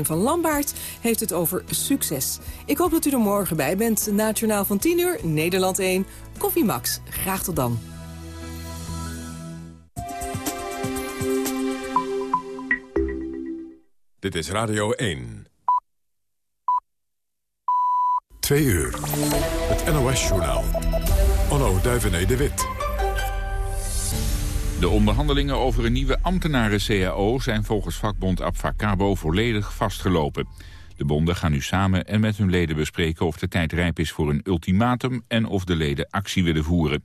van Lambaert heeft het over succes. Ik hoop dat u er morgen bij bent. Nationaal van 10 uur, Nederland 1, Koffie Max. Graag tot dan. Dit is Radio 1. 2 uur. Het NOS-journaal. Onno Duivené de Wit. De onderhandelingen over een nieuwe ambtenaren-CAO zijn volgens vakbond Abfacabo volledig vastgelopen. De bonden gaan nu samen en met hun leden bespreken of de tijd rijp is voor een ultimatum en of de leden actie willen voeren.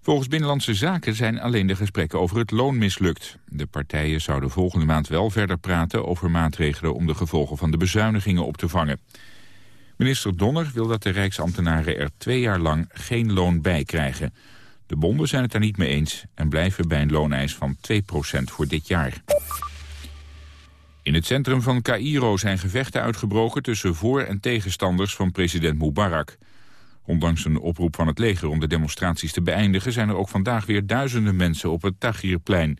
Volgens Binnenlandse Zaken zijn alleen de gesprekken over het loon mislukt. De partijen zouden volgende maand wel verder praten over maatregelen om de gevolgen van de bezuinigingen op te vangen. Minister Donner wil dat de rijksambtenaren er twee jaar lang geen loon bij krijgen. De bonden zijn het daar niet mee eens en blijven bij een looneis van 2% voor dit jaar. In het centrum van Cairo zijn gevechten uitgebroken tussen voor- en tegenstanders van president Mubarak. Ondanks een oproep van het leger om de demonstraties te beëindigen... zijn er ook vandaag weer duizenden mensen op het Tahrirplein.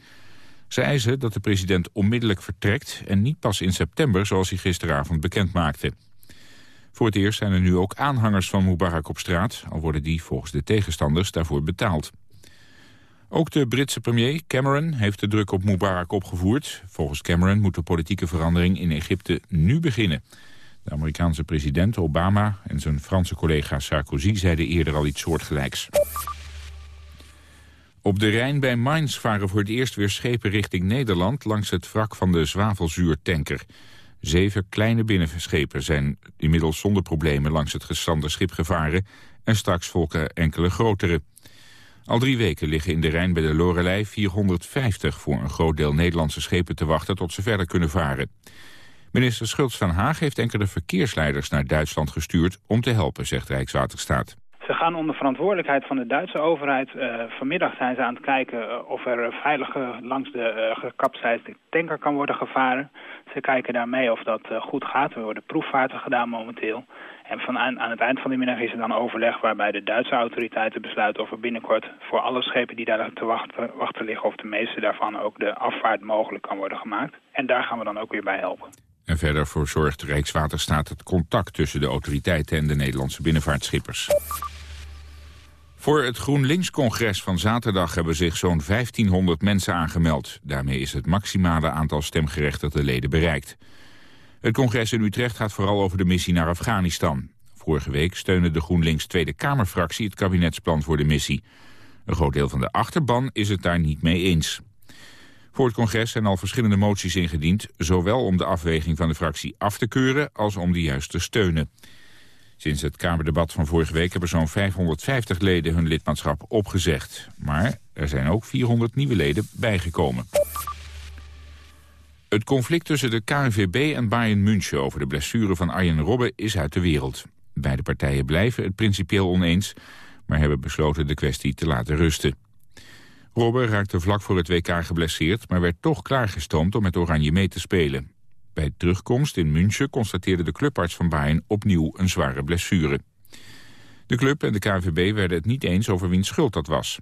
Ze eisen dat de president onmiddellijk vertrekt... en niet pas in september, zoals hij gisteravond bekend maakte. Voor het eerst zijn er nu ook aanhangers van Mubarak op straat... al worden die volgens de tegenstanders daarvoor betaald. Ook de Britse premier Cameron heeft de druk op Mubarak opgevoerd. Volgens Cameron moet de politieke verandering in Egypte nu beginnen. De Amerikaanse president Obama en zijn Franse collega Sarkozy zeiden eerder al iets soortgelijks. Op de Rijn bij Mainz varen voor het eerst weer schepen richting Nederland... langs het wrak van de zwavelzuurtanker. Zeven kleine binnenschepen zijn inmiddels zonder problemen langs het gestrande schip gevaren... en straks volgen enkele grotere. Al drie weken liggen in de Rijn bij de Lorelei 450 voor een groot deel Nederlandse schepen te wachten tot ze verder kunnen varen. Minister Schultz van Haag heeft enkele verkeersleiders naar Duitsland gestuurd om te helpen, zegt Rijkswaterstaat. Ze gaan onder verantwoordelijkheid van de Duitse overheid. Uh, vanmiddag zijn ze aan het kijken uh, of er veilig langs de uh, tanker kan worden gevaren. Ze kijken daarmee of dat goed gaat. Er worden proefvaarten gedaan momenteel. En van aan, aan, het eind van de middag is er dan overleg waarbij de Duitse autoriteiten besluiten of er binnenkort voor alle schepen die daar te wachten, wachten liggen of de meeste daarvan ook de afvaart mogelijk kan worden gemaakt. En daar gaan we dan ook weer bij helpen. En verder voor zorgt Rijkswaterstaat het contact tussen de autoriteiten en de Nederlandse binnenvaartschippers. Voor het GroenLinks-congres van zaterdag hebben zich zo'n 1500 mensen aangemeld. Daarmee is het maximale aantal stemgerechtigde leden bereikt. Het congres in Utrecht gaat vooral over de missie naar Afghanistan. Vorige week steunde de GroenLinks Tweede Kamerfractie het kabinetsplan voor de missie. Een groot deel van de achterban is het daar niet mee eens. Voor het congres zijn al verschillende moties ingediend... zowel om de afweging van de fractie af te keuren als om die juist te steunen. Sinds het Kamerdebat van vorige week hebben zo'n 550 leden hun lidmaatschap opgezegd. Maar er zijn ook 400 nieuwe leden bijgekomen. Het conflict tussen de KNVB en Bayern München over de blessure van Arjen Robben is uit de wereld. Beide partijen blijven het principieel oneens, maar hebben besloten de kwestie te laten rusten. Robben raakte vlak voor het WK geblesseerd, maar werd toch klaargestoomd om met Oranje mee te spelen. Bij terugkomst in München constateerde de clubarts van Bayern opnieuw een zware blessure. De club en de KNVB werden het niet eens over wiens schuld dat was.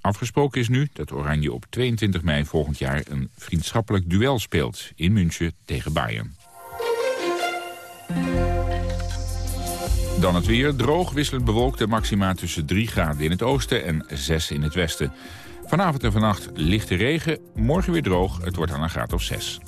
Afgesproken is nu dat Oranje op 22 mei volgend jaar een vriendschappelijk duel speelt in München tegen Bayern. Dan het weer. Droog, wisselend bewolkt maxima tussen 3 graden in het oosten en 6 in het westen. Vanavond en vannacht lichte regen, morgen weer droog. Het wordt aan een graad of 6.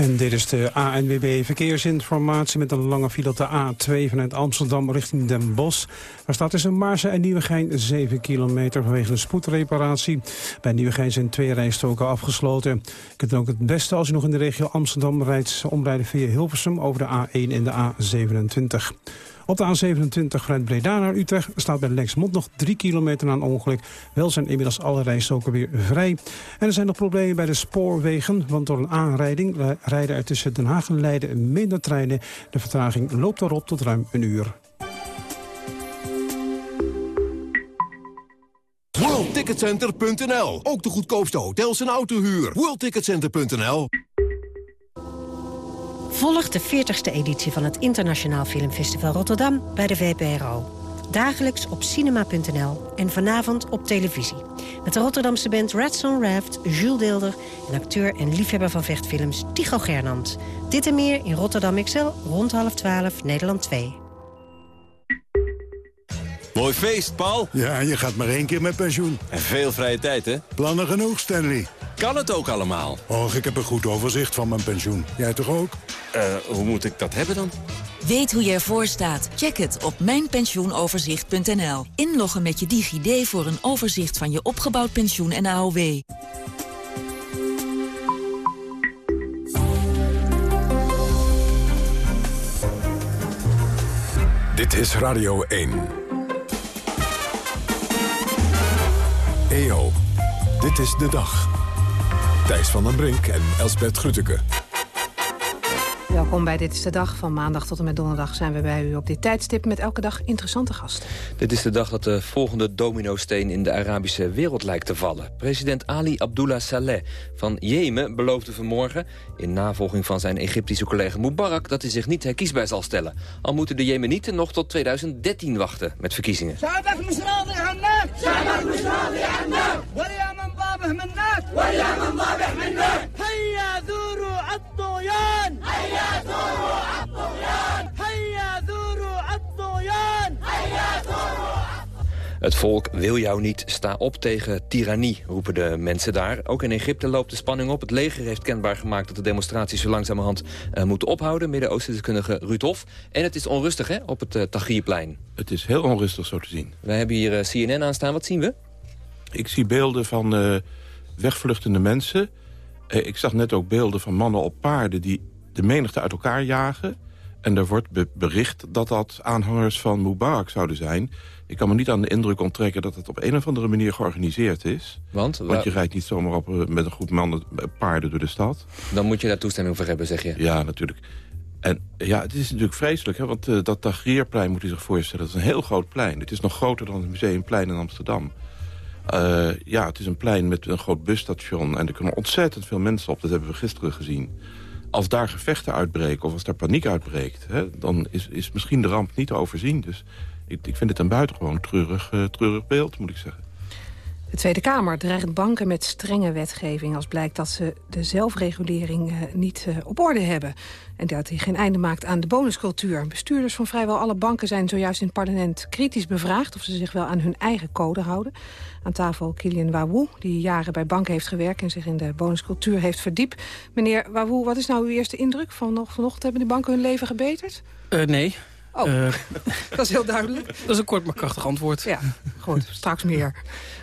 En dit is de ANWB Verkeersinformatie met een lange file op de A2 vanuit Amsterdam richting Den Bosch. Daar staat tussen Maarsen en Nieuwegein 7 kilometer vanwege een spoedreparatie. Bij Nieuwegein zijn twee rijstoken afgesloten. Je kunt ook het beste als je nog in de regio Amsterdam rijdt omrijden via Hilversum over de A1 en de A27. Op de A27 vanuit Breda naar Utrecht staat bij Lexmond nog 3 kilometer een ongeluk. Wel zijn inmiddels alle rijstoken weer vrij. En er zijn nog problemen bij de spoorwegen, want door een aanrijding rijden er tussen Den Haag en Leiden minder treinen. De vertraging loopt erop tot ruim een uur. WorldTicketCenter.nl. Ook de goedkoopste hotels en autohuur. WorldTicketCenter.nl. Volg de 40ste editie van het Internationaal Filmfestival Rotterdam bij de VPRO. Dagelijks op cinema.nl en vanavond op televisie. Met de Rotterdamse band Red Son Raft, Jules Deelder... en acteur en liefhebber van vechtfilms Tycho Gernand. Dit en meer in Rotterdam XL rond half 12, Nederland 2. Mooi feest, Paul. Ja, je gaat maar één keer met pensioen. En veel vrije tijd, hè? Plannen genoeg, Stanley. Kan het ook allemaal? Och, ik heb een goed overzicht van mijn pensioen. Jij toch ook? Eh, hoe moet ik dat hebben dan? Weet hoe je ervoor staat? Check het op mijnpensioenoverzicht.nl. Inloggen met je DigiD voor een overzicht van je opgebouwd pensioen en AOW. Dit is Radio 1. EO, dit is de dag. Thijs van den Brink en Elsbert Grütke. Welkom bij Dit is de Dag. Van maandag tot en met donderdag zijn we bij u op dit tijdstip... met elke dag interessante gasten. Dit is de dag dat de volgende dominosteen in de Arabische wereld lijkt te vallen. President Ali Abdullah Saleh van Jemen beloofde vanmorgen... in navolging van zijn Egyptische collega Mubarak... dat hij zich niet herkiesbaar zal stellen. Al moeten de Jemenieten nog tot 2013 wachten met verkiezingen. Het volk wil jou niet, sta op tegen tirannie, roepen de mensen daar. Ook in Egypte loopt de spanning op. Het leger heeft kenbaar gemaakt dat de demonstraties zo langzamerhand uh, moeten ophouden. Midden-Oosten-deskundige Ruud Hof. En het is onrustig hè, op het uh, Tahrirplein. Het is heel onrustig zo te zien. Wij hebben hier uh, CNN aanstaan. Wat zien we? Ik zie beelden van wegvluchtende mensen. ik zag net ook beelden van mannen op paarden die de menigte uit elkaar jagen. En er wordt bericht dat dat aanhangers van Mubarak zouden zijn. Ik kan me niet aan de indruk onttrekken dat het op een of andere manier georganiseerd is. Want? Want je rijdt niet zomaar op eh, met een groep mannen eh, paarden door de stad. Dan moet je daar toestemming voor hebben, zeg je? Ja, natuurlijk. En ja, het is natuurlijk vreselijk, hè, want uh, dat Tagrierplein moet je zich voorstellen. Dat is een heel groot plein. Het is nog groter dan het Museumplein in Amsterdam. Uh, ja, het is een plein met een groot busstation. En er kunnen ontzettend veel mensen op. Dat hebben we gisteren gezien als daar gevechten uitbreken of als daar paniek uitbreekt... Hè, dan is, is misschien de ramp niet te overzien. Dus ik, ik vind het een buitengewoon treurig, uh, treurig beeld, moet ik zeggen. De Tweede Kamer dreigt banken met strenge wetgeving... als blijkt dat ze de zelfregulering uh, niet uh, op orde hebben. En dat hij geen einde maakt aan de bonuscultuur. Bestuurders van vrijwel alle banken zijn zojuist in het parlement kritisch bevraagd... of ze zich wel aan hun eigen code houden. Aan tafel Kilian Wawou, die jaren bij banken heeft gewerkt... en zich in de bonuscultuur heeft verdiept. Meneer Wawou, wat is nou uw eerste indruk? Van, vanochtend hebben de banken hun leven gebeterd? Uh, nee. Oh, uh, dat is heel duidelijk. Dat is een kort maar krachtig antwoord. Ja, goed. Straks meer.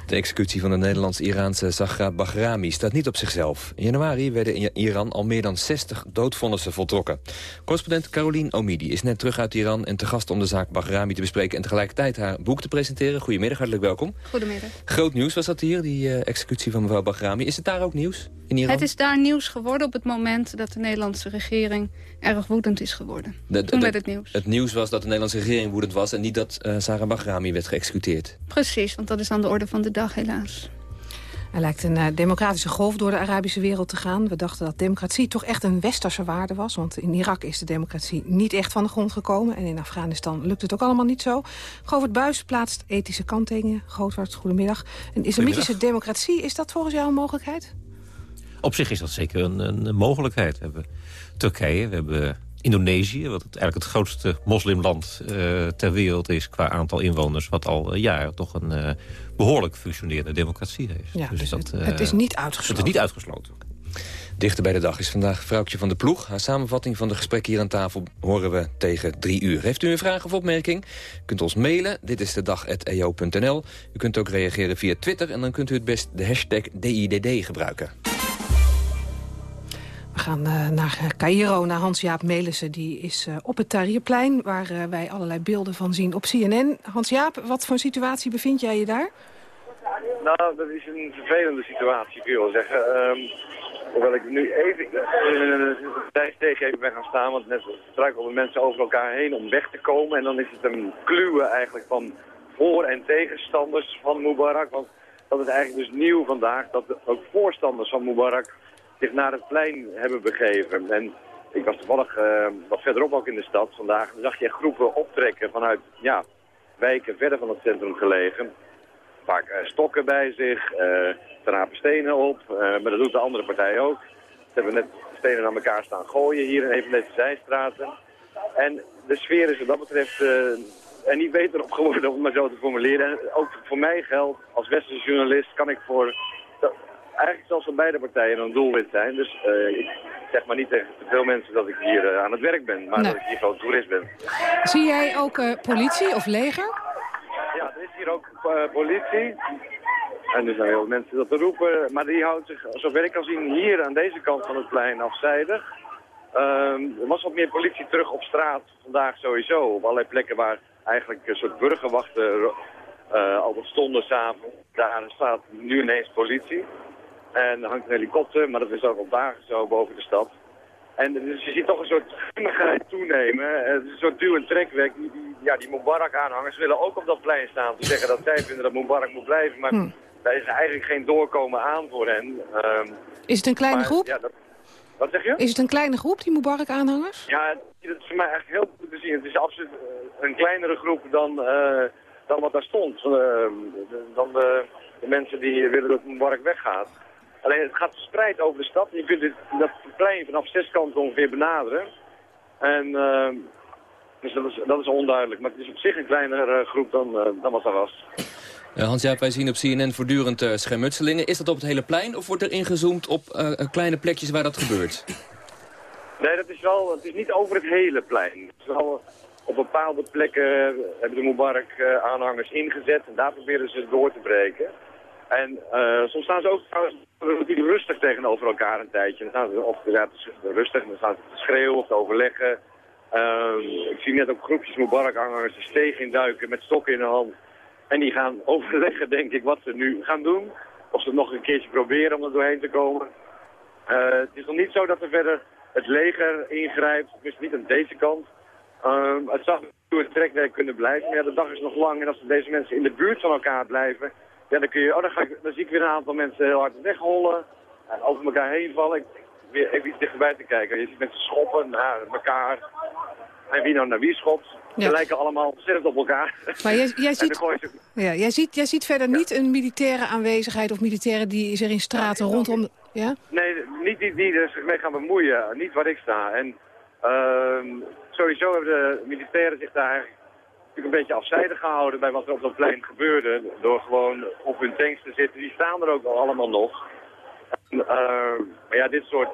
De executie van de Nederlands-Iraanse Zahra Bahrami staat niet op zichzelf. In januari werden in Iran al meer dan 60 doodvonnissen voltrokken. Correspondent Caroline Omidi is net terug uit Iran... en te gast om de zaak Bahrami te bespreken... en tegelijkertijd haar boek te presenteren. Goedemiddag, hartelijk welkom. Goedemiddag. Groot nieuws was dat hier, die uh, executie van mevrouw Bahrami. Is het daar ook nieuws in Iran? Het is daar nieuws geworden op het moment dat de Nederlandse regering erg woedend is geworden. De, Toen werd het nieuws. Het nieuws was dat de Nederlandse regering woedend was... en niet dat uh, Sarah Bahrami werd geëxecuteerd. Precies, want dat is aan de orde van de dag helaas. Er lijkt een uh, democratische golf door de Arabische wereld te gaan. We dachten dat democratie toch echt een westerse waarde was. Want in Irak is de democratie niet echt van de grond gekomen. En in Afghanistan lukt het ook allemaal niet zo. Govert Buis plaatst ethische kanttekeningen. Grootwaard, goedemiddag. Een islamitische democratie, is dat volgens jou een mogelijkheid? Op zich is dat zeker een, een mogelijkheid. We hebben Turkije, we hebben Indonesië, wat het eigenlijk het grootste moslimland uh, ter wereld is qua aantal inwoners, wat al uh, jaren toch een uh, behoorlijk functionerende democratie heeft. Ja, dus, dus dat, het, het, is niet uitgesloten. Het is niet uitgesloten. Dichter bij de dag is vandaag Vrouwtje van de Ploeg. Haar samenvatting van de gesprekken hier aan tafel horen we tegen drie uur. Heeft u een vraag of opmerking? U kunt ons mailen, dit is de dag.eo.nl. U kunt ook reageren via Twitter en dan kunt u het best de hashtag DIDD gebruiken. We gaan uh, naar Cairo, naar Hans-Jaap Melissen. Die is uh, op het Tahrirplein, waar wij allerlei beelden van zien op CNN. Hans-Jaap, wat voor situatie bevind jij je daar? Nou, dat is een vervelende situatie, kun je wel zeggen. Um, hoewel ik nu even tegen even ben gaan staan, want net struikelen mensen over elkaar heen om weg te komen. En dan is het een kluwe eigenlijk van voor- en tegenstanders van Mubarak. Want dat is eigenlijk dus nieuw vandaag, dat ook voorstanders van Mubarak zich naar het plein hebben begeven. En ik was toevallig uh, wat verderop ook in de stad vandaag. Dan zag je groepen optrekken vanuit ja, wijken verder van het centrum gelegen. Vaak uh, stokken bij zich, uh, rapen stenen op, maar dat doet de andere partij ook. Ze hebben net stenen aan elkaar staan gooien hier in een van deze zijstraten. En de sfeer is wat dat betreft er niet beter op geworden, om het maar zo te formuleren. En ook voor mij geldt, als westerse journalist kan ik voor eigenlijk zelfs van beide partijen een doelwit zijn. Dus uh, ik zeg maar niet tegen te veel mensen dat ik hier uh, aan het werk ben, maar dat ik hier gewoon toerist ben. Zie jij ook uh, politie of leger? Ja, er is hier ook politie. En er zijn heel veel mensen dat te roepen, maar die houdt zich, zover ik kan zien, hier aan deze kant van het plein afzijdig. Ehm, er was wat meer politie terug op straat vandaag sowieso, op allerlei plekken waar eigenlijk een soort burgerwachten uh, al stonden s'avonds. Daar staat nu ineens politie. En er hangt een helikopter, maar dat is ook al dagen zo boven de stad. En dus je ziet toch een soort grimmigheid toenemen. Het is een soort duw- en trekwerk. Die, die, ja, die Mubarak-aanhangers willen ook op dat plein staan. Te zeggen dat zij vinden dat Mubarak moet blijven. Maar hm. daar is eigenlijk geen doorkomen aan voor hen. Um, is het een kleine groep? Ja, dat, wat zeg je? Is het een kleine groep, die Mubarak-aanhangers? Ja, dat is voor mij eigenlijk heel goed te zien. Het is absoluut een kleinere groep dan, uh, dan wat daar stond. Uh, dan de, de, mensen die willen dat Mubarak weggaat. Alleen het gaat verspreid over de stad. Je kunt dit, dat plein vanaf zes kanten ongeveer benaderen. En uh, dus dat is, dat is onduidelijk. Maar het is op zich een kleinere groep dan, dan wat er was. Hans-Jaap, wij zien op CNN voortdurend uh, schermutselingen. Is dat op het hele plein of wordt er ingezoomd op uh, kleine plekjes waar dat gebeurt? Nee, dat is wel, het is niet over het hele plein. Het is wel, op bepaalde plekken hebben de Mubarak-aanhangers ingezet en daar proberen ze door te breken. En uh, soms staan ze ook natuurlijk rustig tegenover elkaar een tijdje. Dan staan ze of rustig dan staan ze te schreeuwen of te overleggen. Uh, ik zie net ook groepjes Mubarak-aanhangers de steeg induiken met stokken in de hand. En die gaan overleggen, denk ik, wat ze nu gaan doen. Of ze nog een keertje proberen om er doorheen te komen. Uh, het is nog niet zo dat er verder het leger ingrijpt, dus niet aan deze kant. Uh, het zou een trekwerk kunnen blijven, maar ja, de dag is nog lang. En als deze mensen in de buurt van elkaar blijven, ja, dan, kun je, oh, dan, ga ik, dan zie ik weer een aantal mensen heel hard weghollen. En over elkaar heen vallen. Ik, weer even iets dichterbij te kijken. Je ziet mensen schoppen naar elkaar. En wie nou naar wie schopt. Ja. Ze lijken allemaal ontzettend op elkaar. Maar jij, jij ziet, ja, jij, ziet, jij ziet verder niet een militaire aanwezigheid of militairen die zich in straten rondom... Ja? Nee, niet die, die er zich mee gaan bemoeien. Niet waar ik sta. En uh, sowieso hebben de militairen zich daar eigenlijk een beetje afzijdig gehouden bij wat er op dat plein gebeurde. Door gewoon op hun tanks te zitten. Die staan er ook al allemaal nog. En, uh, maar ja, dit soort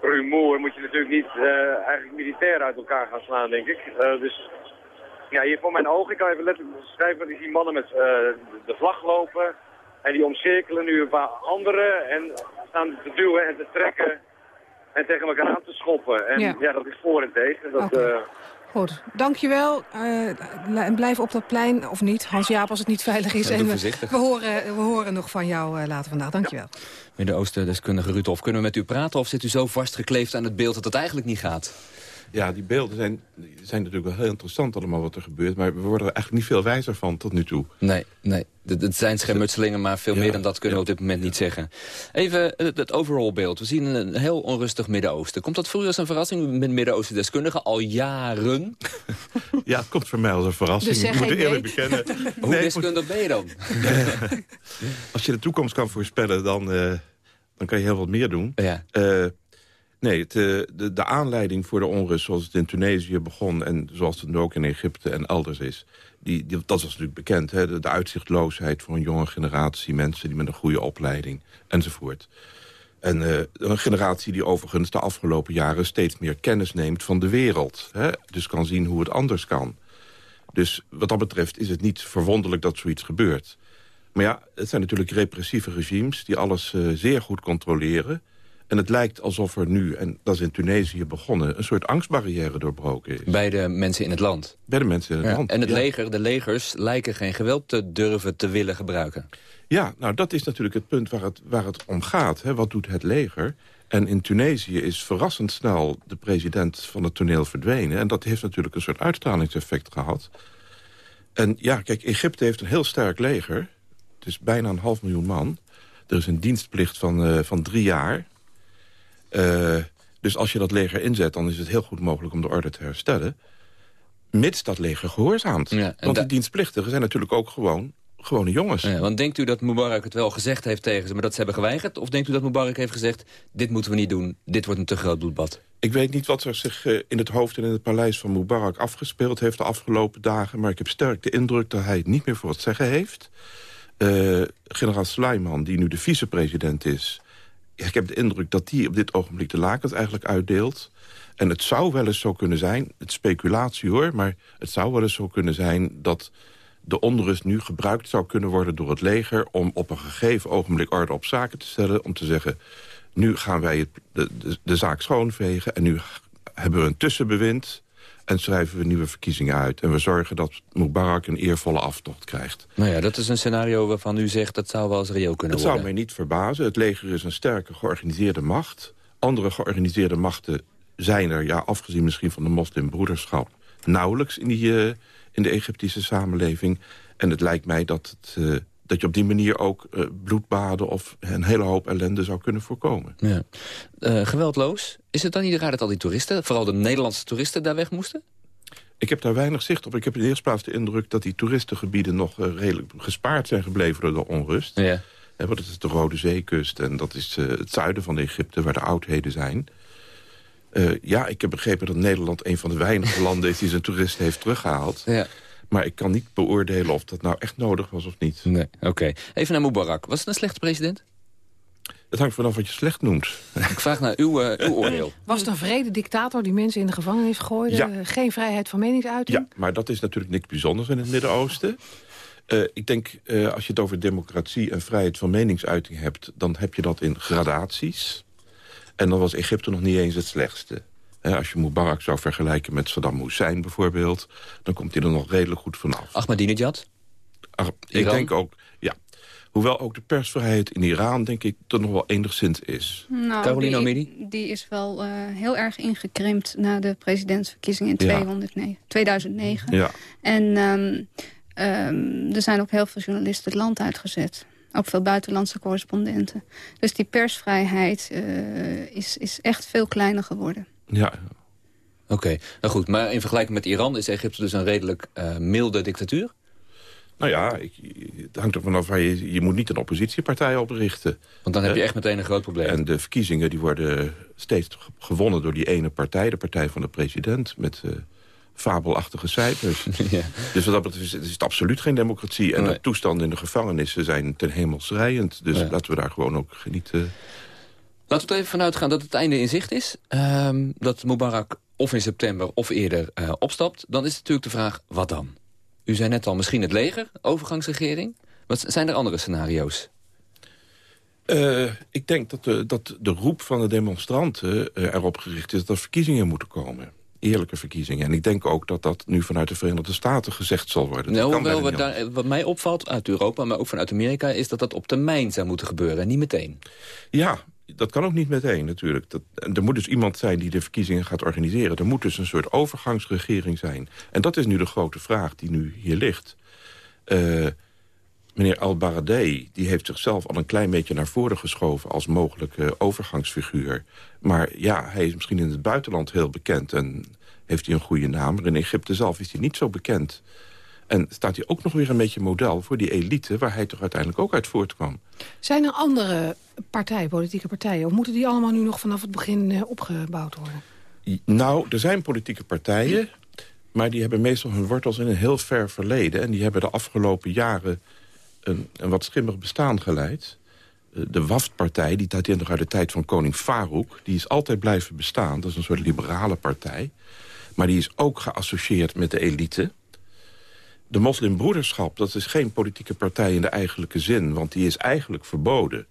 rumoer moet je natuurlijk niet uh, eigenlijk militair uit elkaar gaan slaan, denk ik. Uh, dus ja, hier voor mijn ogen, ik kan even letterlijk beschrijven, dat ik zie mannen met uh, de vlag lopen. En die omcirkelen nu een paar anderen en staan te duwen en te trekken en tegen elkaar aan te schoppen. En ja, ja dat is voor en tegen. Dat, okay. Goed, dankjewel. Uh, en blijf op dat plein, of niet, Hans-Jaap, als het niet veilig is. En we, we, horen, we horen nog van jou uh, later vandaag. Dankjewel. Ja. Midden-Oosten-deskundige Rutolf, kunnen we met u praten... of zit u zo vastgekleefd aan het beeld dat het eigenlijk niet gaat? Ja, die beelden zijn, zijn natuurlijk wel heel interessant allemaal wat er gebeurt. Maar we worden er eigenlijk niet veel wijzer van tot nu toe. Nee, nee. Het zijn schermutselingen, maar veel ja, meer dan dat kunnen ja, we op dit moment niet zeggen. Even het, het overall beeld. We zien een heel onrustig Midden-Oosten. Komt dat voor u als een verrassing met Midden-Oosten-deskundigen al jaren? ja, het komt voor mij als een verrassing. Dus ik moet eerlijk bekennen. Hoe nee, deskundig ben je dan? als je de toekomst kan voorspellen, dan, uh, dan kan je heel wat meer doen. Ja. Uh, Nee, het, de, de aanleiding voor de onrust zoals het in Tunesië begon... en zoals het nu ook in Egypte en elders is... Die, dat was natuurlijk bekend. Hè? De, uitzichtloosheid voor een jonge generatie mensen... die met een goede opleiding enzovoort. En uh, een generatie die overigens de afgelopen jaren... steeds meer kennis neemt van de wereld. Hè? Dus kan zien hoe het anders kan. Dus wat dat betreft is het niet verwonderlijk dat zoiets gebeurt. Maar ja, het zijn natuurlijk repressieve regimes... die alles uh, zeer goed controleren... En het lijkt alsof er nu, en dat is in Tunesië begonnen... een soort angstbarrière doorbroken is. Bij de mensen in het land? Bij de mensen in het ja. land, En het ja. leger, de legers lijken geen geweld te durven te willen gebruiken. Ja, nou dat is natuurlijk het punt waar het, waar het om gaat. Hè. Wat doet het leger? En in Tunesië is verrassend snel de president van het toneel verdwenen. En dat heeft natuurlijk een soort uitstralingseffect gehad. En ja, kijk, Egypte heeft een heel sterk leger. Het is bijna een half miljoen man. Er is een dienstplicht van, uh, van drie jaar. Uh, dus als je dat leger inzet, dan is het heel goed mogelijk om de orde te herstellen. Mits dat leger gehoorzaamt. Want die dienstplichtigen zijn natuurlijk ook gewoon gewone jongens. Ja, want denkt u dat Mubarak het wel gezegd heeft tegen ze... maar dat ze hebben geweigerd? Of denkt u dat Mubarak heeft gezegd... dit moeten we niet doen, dit wordt een te groot bloedbad? Ik weet niet wat er zich eh, in het hoofd en in het paleis van Mubarak afgespeeld heeft... de afgelopen dagen, maar ik heb sterk de indruk... dat hij het niet meer voor het zeggen heeft. Uh, generaal Suleiman, die nu de vicepresident is... ik heb de indruk dat die op dit ogenblik de lakens eigenlijk uitdeelt... En het zou wel eens zo kunnen zijn, het speculatie hoor... maar het zou wel eens zo kunnen zijn dat de onrust nu gebruikt zou kunnen worden door het leger... om op een gegeven ogenblik orde op zaken te stellen. Om te zeggen, nu gaan wij de, de zaak schoonvegen... en nu hebben we een tussenbewind en schrijven we nieuwe verkiezingen uit. En we zorgen dat Mubarak een eervolle aftocht krijgt. Nou ja, dat is een scenario waarvan u zegt... dat zou wel eens reëel kunnen worden. Het zou mij niet verbazen. Het leger is een sterke georganiseerde macht. Andere georganiseerde machten zijn er, ja, afgezien misschien van de moslimbroederschap... nauwelijks in, die, uh, in de Egyptische samenleving. En het lijkt mij dat, het, uh, dat je op die manier ook uh, bloedbaden... of een hele hoop ellende zou kunnen voorkomen. Ja. geweldloos? Is het dan niet raar dat al die toeristen... vooral de Nederlandse toeristen daar weg moesten? Ik heb daar weinig zicht op. Ik heb in de eerste plaats de indruk dat die toeristengebieden... nog redelijk gespaard zijn gebleven door de onrust. Ja. want het is de Rode Zeekust en dat is het zuiden van Egypte... waar de oudheden zijn... Ja, ik heb begrepen dat Nederland een van de weinige landen is... die zijn toeristen heeft teruggehaald. Ja. Maar ik kan niet beoordelen of dat nou echt nodig was of niet. Nee, oké. Even naar Mubarak. Was het een slechte president? Het hangt vanaf wat je slecht noemt. Ik vraag naar uw, uh, uw oordeel. Was het een vrede dictator die mensen in de gevangenis gooide? Ja. Geen vrijheid van meningsuiting? Ja, maar dat is natuurlijk niks bijzonders in het Midden-Oosten. Uh, ik denk, uh, als je het over democratie en vrijheid van meningsuiting hebt... dan heb je dat in gradaties. En dan was Egypte nog niet eens het slechtste. Als je Mubarak zou vergelijken met Saddam Hussein bijvoorbeeld... dan komt hij er nog redelijk goed vanaf. Ahmadinejad? Ach, ik denk ook, ja. Hoewel ook de persvrijheid in Iran, denk ik, er nog wel enigszins is. Nou, Caroline die, die is wel uh, heel erg ingekrimpt na de presidentsverkiezingen in ja. 209, 2009. Ja. En um, um, er zijn ook heel veel journalisten het land uitgezet. Ook veel buitenlandse correspondenten. Dus die persvrijheid uh, is, is echt veel kleiner geworden. Ja. Oké, okay. nou goed. Maar in vergelijking met Iran is Egypte dus een redelijk uh, milde dictatuur? Nou ja, ik, het hangt er vanaf waar je... Je moet niet een oppositiepartij oprichten. Want dan heb je echt meteen een groot probleem. En de verkiezingen die worden steeds gewonnen door die ene partij. De partij van de president met... Uh, fabelachtige cijfers. ja. Dus wat dat betreft is het absoluut geen democratie. En de toestanden in de gevangenissen zijn ten hemel schrijend. Dus laten we daar gewoon ook genieten. Laten we er even vanuit gaan dat het einde in zicht is. Um, dat Mubarak of in september of eerder uh, opstapt. Dan is natuurlijk de vraag, wat dan? U zei net al, misschien het leger, overgangsregering. Wat zijn er andere scenario's? Uh, ik denk dat de, dat de roep van de demonstranten uh, erop gericht is... dat er verkiezingen moeten komen eerlijke verkiezingen. En ik denk ook dat dat nu vanuit de Verenigde Staten gezegd zal worden. Nou, wat, daar, wat mij opvalt uit Europa, maar ook vanuit Amerika... is dat dat op termijn zou moeten gebeuren en niet meteen. Ja, dat kan ook niet meteen natuurlijk. Dat, er moet dus iemand zijn die de verkiezingen gaat organiseren. Er moet dus een soort overgangsregering zijn. En dat is nu de grote vraag die nu hier ligt. Uh, meneer Al-Baradei die heeft zichzelf al een klein beetje naar voren geschoven... als mogelijke overgangsfiguur. Maar ja, hij is misschien in het buitenland heel bekend... en heeft hij een goede naam. Maar in Egypte zelf is hij niet zo bekend. En staat hij ook nog weer een beetje model voor die elite... waar hij toch uiteindelijk ook uit voortkwam. Zijn er andere partijen, politieke partijen... of moeten die allemaal nu nog vanaf het begin uh, opgebouwd worden? Nou, er zijn politieke partijen... maar die hebben meestal hun wortels in een heel ver verleden... en die hebben de afgelopen jaren een, een wat schimmig bestaan geleid. Eh, de WAFT-partij, die dateert nog uit de tijd van koning Farouk... die is altijd blijven bestaan. Dat is een soort liberale partij. Maar die is ook geassocieerd met de elite. De moslimbroederschap, dat is geen politieke partij in de eigenlijke zin... want die is eigenlijk verboden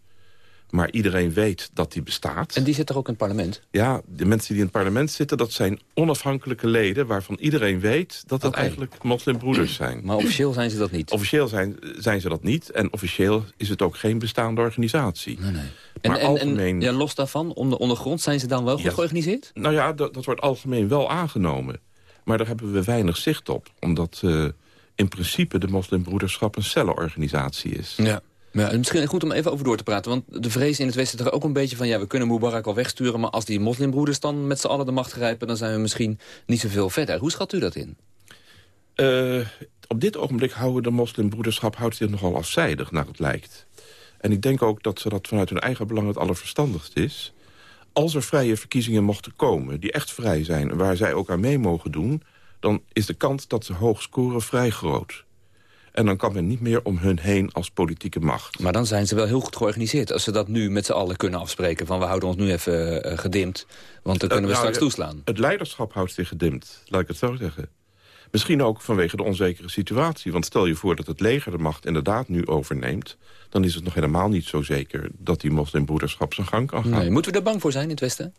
maar iedereen weet dat die bestaat. En die zit er ook in het parlement? Ja, de mensen die in het parlement zitten... dat zijn onafhankelijke leden waarvan iedereen weet... dat dat eigenlijk moslimbroeders zijn. Maar officieel zijn ze dat niet? Officieel zijn, zijn ze dat niet. En officieel is het ook geen bestaande organisatie. Nee, nee. Maar en, algemeen... ja, los daarvan, onder, ondergrond, zijn ze dan wel goed georganiseerd? Nou ja, dat, dat, wordt algemeen wel aangenomen. Maar daar hebben we weinig zicht op. Omdat uh, in principe de moslimbroederschap een cellenorganisatie is. Ja. Ja, misschien goed om even over door te praten. Want de vrees in het Westen is er ook een beetje van... ja, we kunnen Mubarak wel wegsturen... maar als die moslimbroeders dan met z'n allen de macht grijpen... dan zijn we misschien niet zoveel verder. Hoe schat u dat in? Uh, op dit ogenblik houden de moslimbroederschap houdt zich nogal afzijdig, naar het lijkt. En ik denk ook dat ze dat vanuit hun eigen belang het allerverstandigst is. Als er vrije verkiezingen mochten komen, die echt vrij zijn... en waar zij ook aan mee mogen doen... dan is de kans dat ze hoog scoren vrij groot. En dan kan men niet meer om hun heen als politieke macht. Maar dan zijn ze wel heel goed georganiseerd. Als ze dat nu met z'n allen kunnen afspreken. Van we houden ons nu even uh, gedimd. Want dan kunnen we uh, straks toeslaan. Het leiderschap houdt zich gedimd. Laat ik het zo zeggen. Misschien ook vanwege de onzekere situatie. Want stel je voor dat het leger de macht inderdaad nu overneemt... dan is het nog helemaal niet zo zeker dat die moslimbroederschap zijn gang kan gaan. Nee, moeten we er bang voor zijn in het Westen?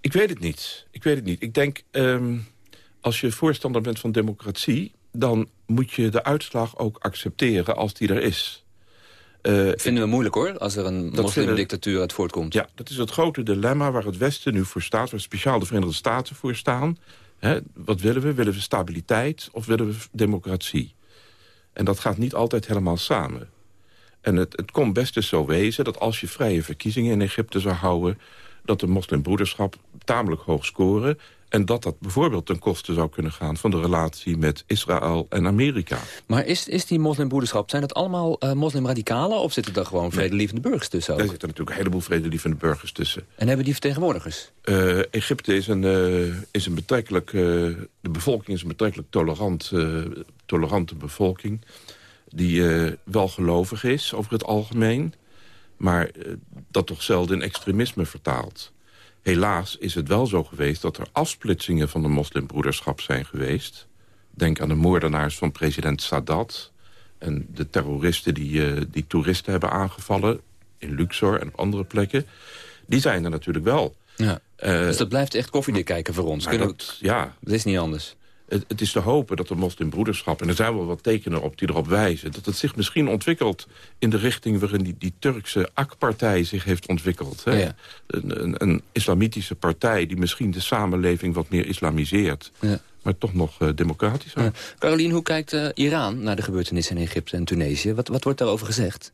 Ik weet het niet. Ik weet het niet. Ik denk, um, als je voorstander bent van democratie... dan moet je de uitslag ook accepteren als die er is. Uh, Vinden we moeilijk hoor, als er een moslimdictatuur uit voortkomt. Ja, dat is het grote dilemma waar het Westen nu voor staat... waar speciaal de Verenigde Staten voor staan wat willen we? Willen we stabiliteit of willen we democratie? En dat gaat niet altijd helemaal samen. En het, het kon best eens zo wezen dat als je vrije verkiezingen in Egypte zou houden... dat de moslimbroederschap tamelijk hoog scoren... En dat dat bijvoorbeeld ten koste zou kunnen gaan... van de relatie met Israël en Amerika. Maar is, is die moslimbroederschap... zijn dat allemaal uh, moslimradicalen... of zitten er gewoon vredelievende burgers tussen? Ook? Er zitten natuurlijk een heleboel vredelievende burgers tussen. En hebben die vertegenwoordigers? Uh, Egypte is een, uh, is een betrekkelijk... de bevolking is een betrekkelijk tolerant, tolerante bevolking... die wel gelovig is over het algemeen... maar dat toch zelden in extremisme vertaalt. Helaas is het wel zo geweest dat er afsplitsingen van de moslimbroederschap zijn geweest. Denk aan de moordenaars van president Sadat... en de terroristen die, uh, die toeristen hebben aangevallen... in Luxor en op andere plekken. Die zijn er natuurlijk wel. Ja. Uh, dus dat blijft echt koffiedik kijken voor ons. Dat, ja. Dat is niet anders het, het, is te hopen dat de moslimbroederschap... en er zijn wel wat tekenen op die erop wijzen... dat het zich misschien ontwikkelt in de richting... waarin die, die Turkse AK-partij zich heeft ontwikkeld. Hè? Een, een, een, islamitische partij die misschien de samenleving wat meer islamiseert... Ja. maar toch nog uh, democratisch ja. Caroline, hoe kijkt uh, Iran naar de gebeurtenissen in Egypte en Tunesië? Wat, wat wordt daarover gezegd?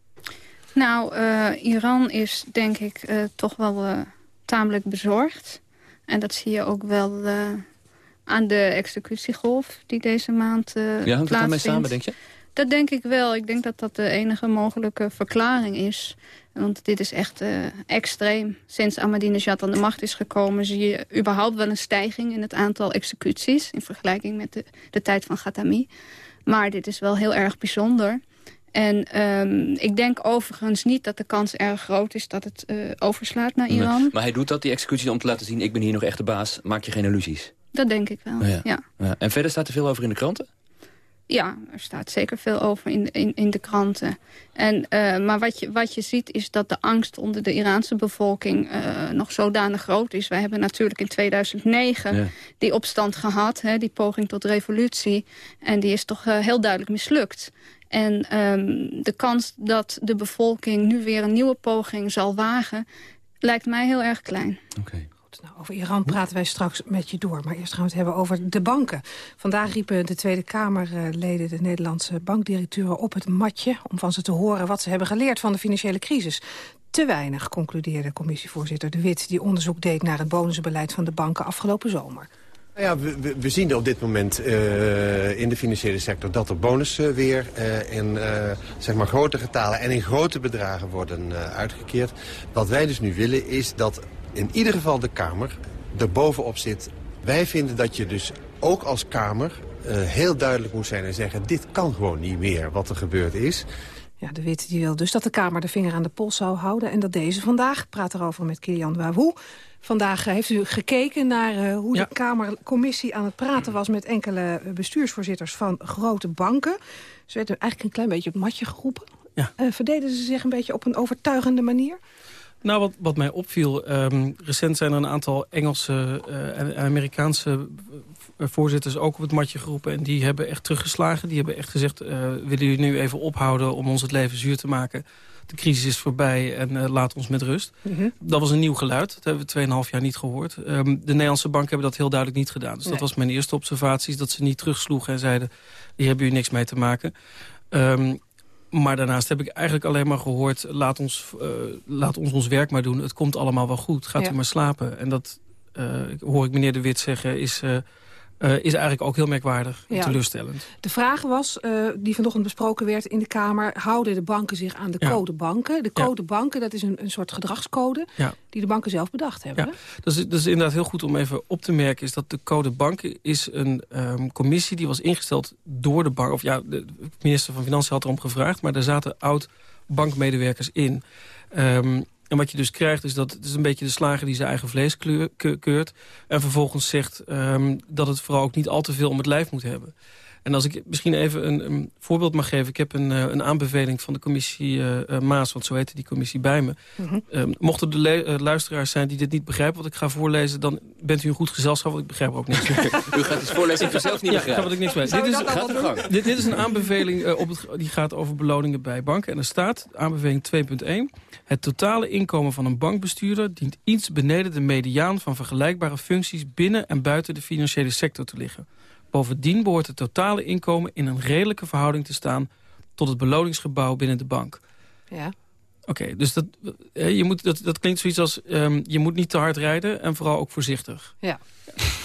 Nou, uh, Iran is denk ik toch wel tamelijk bezorgd. En dat zie je ook wel aan de executiegolf die deze maand uh, Ja, hangt het daarmee samen, denk je? Dat denk ik wel. Ik denk dat dat de enige mogelijke verklaring is. Want dit is echt uh, extreem. Sinds Ahmadinejad aan de macht is gekomen... zie je überhaupt wel een stijging in het aantal executies... in vergelijking met de, de tijd van Ghatami. Maar dit is wel heel erg bijzonder. En um, ik denk overigens niet dat de kans erg groot is dat het uh, overslaat naar Iran. Maar hij doet dat, die executies, om te laten zien... ik ben hier nog echt de baas, maak je geen illusies. Dat denk ik wel, ja. ja. En verder staat er veel over in de kranten? Ja, er staat zeker veel over in, in, in de kranten. En, uh, maar wat je, wat je ziet is dat de angst onder de Iraanse bevolking uh, nog zodanig groot is. Wij hebben natuurlijk in 2009 ja. die opstand gehad, hè, die poging tot revolutie. En die is toch uh, heel duidelijk mislukt. En um, de kans dat de bevolking nu weer een nieuwe poging zal wagen... lijkt mij heel erg klein. Oké. Okay. Nou, over Iran praten wij straks met je door. Maar eerst gaan we het hebben over de banken. Vandaag riepen de Tweede Kamerleden de Nederlandse bankdirecteuren op het matje... om van ze te horen wat ze hebben geleerd van de financiële crisis. Te weinig, concludeerde commissievoorzitter De Wit... die onderzoek deed naar het bonusbeleid van de banken afgelopen zomer. Nou ja, we, we, zien op dit moment uh, in de financiële sector dat er bonussen uh, weer uh, in zeg maar grote getalen en in grote bedragen worden uitgekeerd. Wat wij dus nu willen is dat in ieder geval de Kamer er bovenop zit. Wij vinden dat je dus ook als Kamer uh, heel duidelijk moet zijn en zeggen... dit kan gewoon niet meer wat er gebeurd is. Ja, de Wit die wil dus dat de Kamer de vinger aan de pols zou houden. En dat deze vandaag. Ik praat erover met Kilian Wawoe. Vandaag uh, heeft u gekeken naar uh, hoe ja. de Kamercommissie aan het praten was... met enkele bestuursvoorzitters van grote banken. Ze werden eigenlijk een klein beetje op het matje geroepen. Ja. verdeden ze zich een beetje op een overtuigende manier? Nou, wat, wat mij opviel, um, recent zijn er een aantal Engelse uh, en Amerikaanse voorzitters ook op het matje geroepen. En die hebben echt teruggeslagen. Die hebben echt gezegd, uh, willen jullie nu even ophouden om ons het leven zuur te maken? De crisis is voorbij en uh, laat ons met rust. Mm -hmm. Dat was een nieuw geluid. Dat hebben we 2,5 jaar niet gehoord. Um, de Nederlandse banken hebben dat heel duidelijk niet gedaan. Dus nee. dat was mijn eerste observatie. Dat ze niet terugsloegen en zeiden, hier hebben jullie niks mee te maken. Um, maar daarnaast heb ik eigenlijk alleen maar gehoord... laat ons, uh, laat ons ons werk maar doen. Het komt allemaal wel goed. Gaat ja. u maar slapen. En dat uh, hoor ik meneer De Wit zeggen... is uh, Uh, is eigenlijk ook heel merkwaardig en teleurstellend. De vraag was, uh, die vanochtend besproken werd in de Kamer... houden de banken zich aan de codebanken? De codebanken, dat is een, een soort gedragscode... die de banken zelf bedacht hebben. Ja. Dat, is, dat is inderdaad heel goed om even op te merken... is dat de codebanken is een um, commissie die was ingesteld door de bank... of ja, de minister van Financiën had erom gevraagd... maar daar zaten oud-bankmedewerkers in... Um, en wat je dus krijgt is dat het is een beetje de slager die zijn eigen vlees keurt. En vervolgens zegt um, dat het vooral ook niet al te veel om het lijf moet hebben. En als ik misschien even een, een voorbeeld mag geven. Ik heb een, uh, een aanbeveling van de commissie uh, Maas, want zo heette die commissie bij me. Mm -hmm. um, mochten de luisteraars zijn die dit niet begrijpen wat ik ga voorlezen... dan bent u een goed gezelschap, want ik begrijp er ook niks u gaat iets voorlezen ik zelf niet begrijpen. Ja, wat ik niks mee. Dit is, gaat dit, dit, is een aanbeveling uh, op het, die gaat over beloningen bij banken. En er staat, aanbeveling 2.1... het totale inkomen van een bankbestuurder... dient iets beneden de mediaan van vergelijkbare functies... binnen en buiten de financiële sector te liggen. Bovendien behoort het totale inkomen in een redelijke verhouding te staan... tot het beloningsgebouw binnen de bank. Ja. Oké, dus dat, je moet, dat, dat klinkt zoiets als... Um, je moet niet te hard rijden en vooral ook voorzichtig. Ja,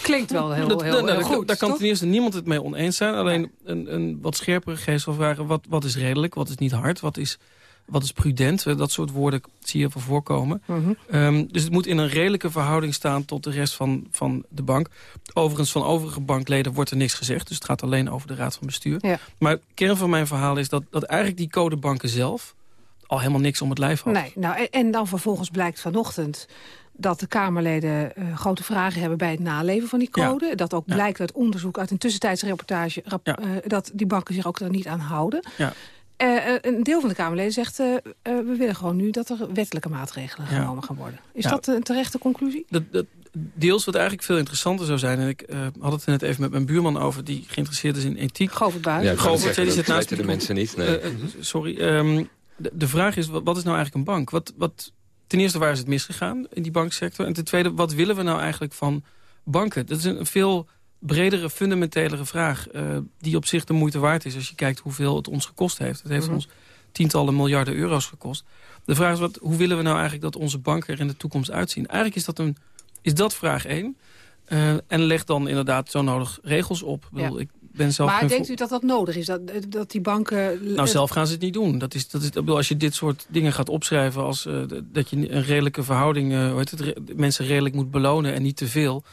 klinkt wel heel, dat, heel, heel, goed. Daar kan ten eerste niemand het mee oneens zijn. Alleen een, een wat scherpere geest zal vragen... Wat, wat is redelijk, wat is niet hard, wat is wat is prudent? Dat soort woorden zie je veel voorkomen. Mhm. um, dus het moet in een redelijke verhouding staan tot de rest van, van de bank. Overigens, van overige bankleden wordt er niks gezegd. Dus het gaat alleen over de raad van bestuur. Ja. Maar kern van mijn verhaal is dat, dat eigenlijk die codebanken zelf... al helemaal niks om het lijf had. Nee, nou, en, en dan vervolgens blijkt vanochtend dat de Kamerleden uh, grote vragen hebben bij het naleven van die code. Ja. Dat ook blijkt uit onderzoek, uit een tussentijdse reportage... Rap, ja. uh, dat die banken zich ook er niet aan houden. Ja. Uh, een deel van de Kamerleden zegt... Uh, uh, we willen gewoon nu dat er wettelijke maatregelen ja. genomen gaan worden. Is ja. dat een terechte conclusie? Dat, dat, deels wat eigenlijk veel interessanter zou zijn... en ik had het er net even met mijn buurman over... die geïnteresseerd is in ethiek. Govert Buis. Ja, Govert, die zit naast de mensen niet. Nee. sorry. Um, de, de, vraag is, wat, wat, is nou eigenlijk een bank? Wat, wat, ten eerste, waar is het misgegaan in die banksector? En ten tweede, wat willen we nou eigenlijk van banken? Dat is een, een veel bredere, fundamentelere vraag... Uh, die op zich de moeite waard is als je kijkt hoeveel het ons gekost heeft. Het heeft mm -hmm. ons tientallen miljarden euro's gekost. De vraag is, wat, hoe willen we nou eigenlijk dat onze banken er in de toekomst uitzien? Eigenlijk is dat, een, is dat vraag één. Uh, en leg dan inderdaad zo nodig regels op. Ik, bedoel, ja. ik ben zelf maar denkt u dat dat nodig is? Dat, dat die banken... Nou, zelf gaan ze het niet doen. Dat is, dat is, ik bedoel, als je dit soort dingen gaat opschrijven... als uh, dat je een redelijke verhouding... Uh, hoe heet het, re mensen redelijk moet belonen en niet te veel...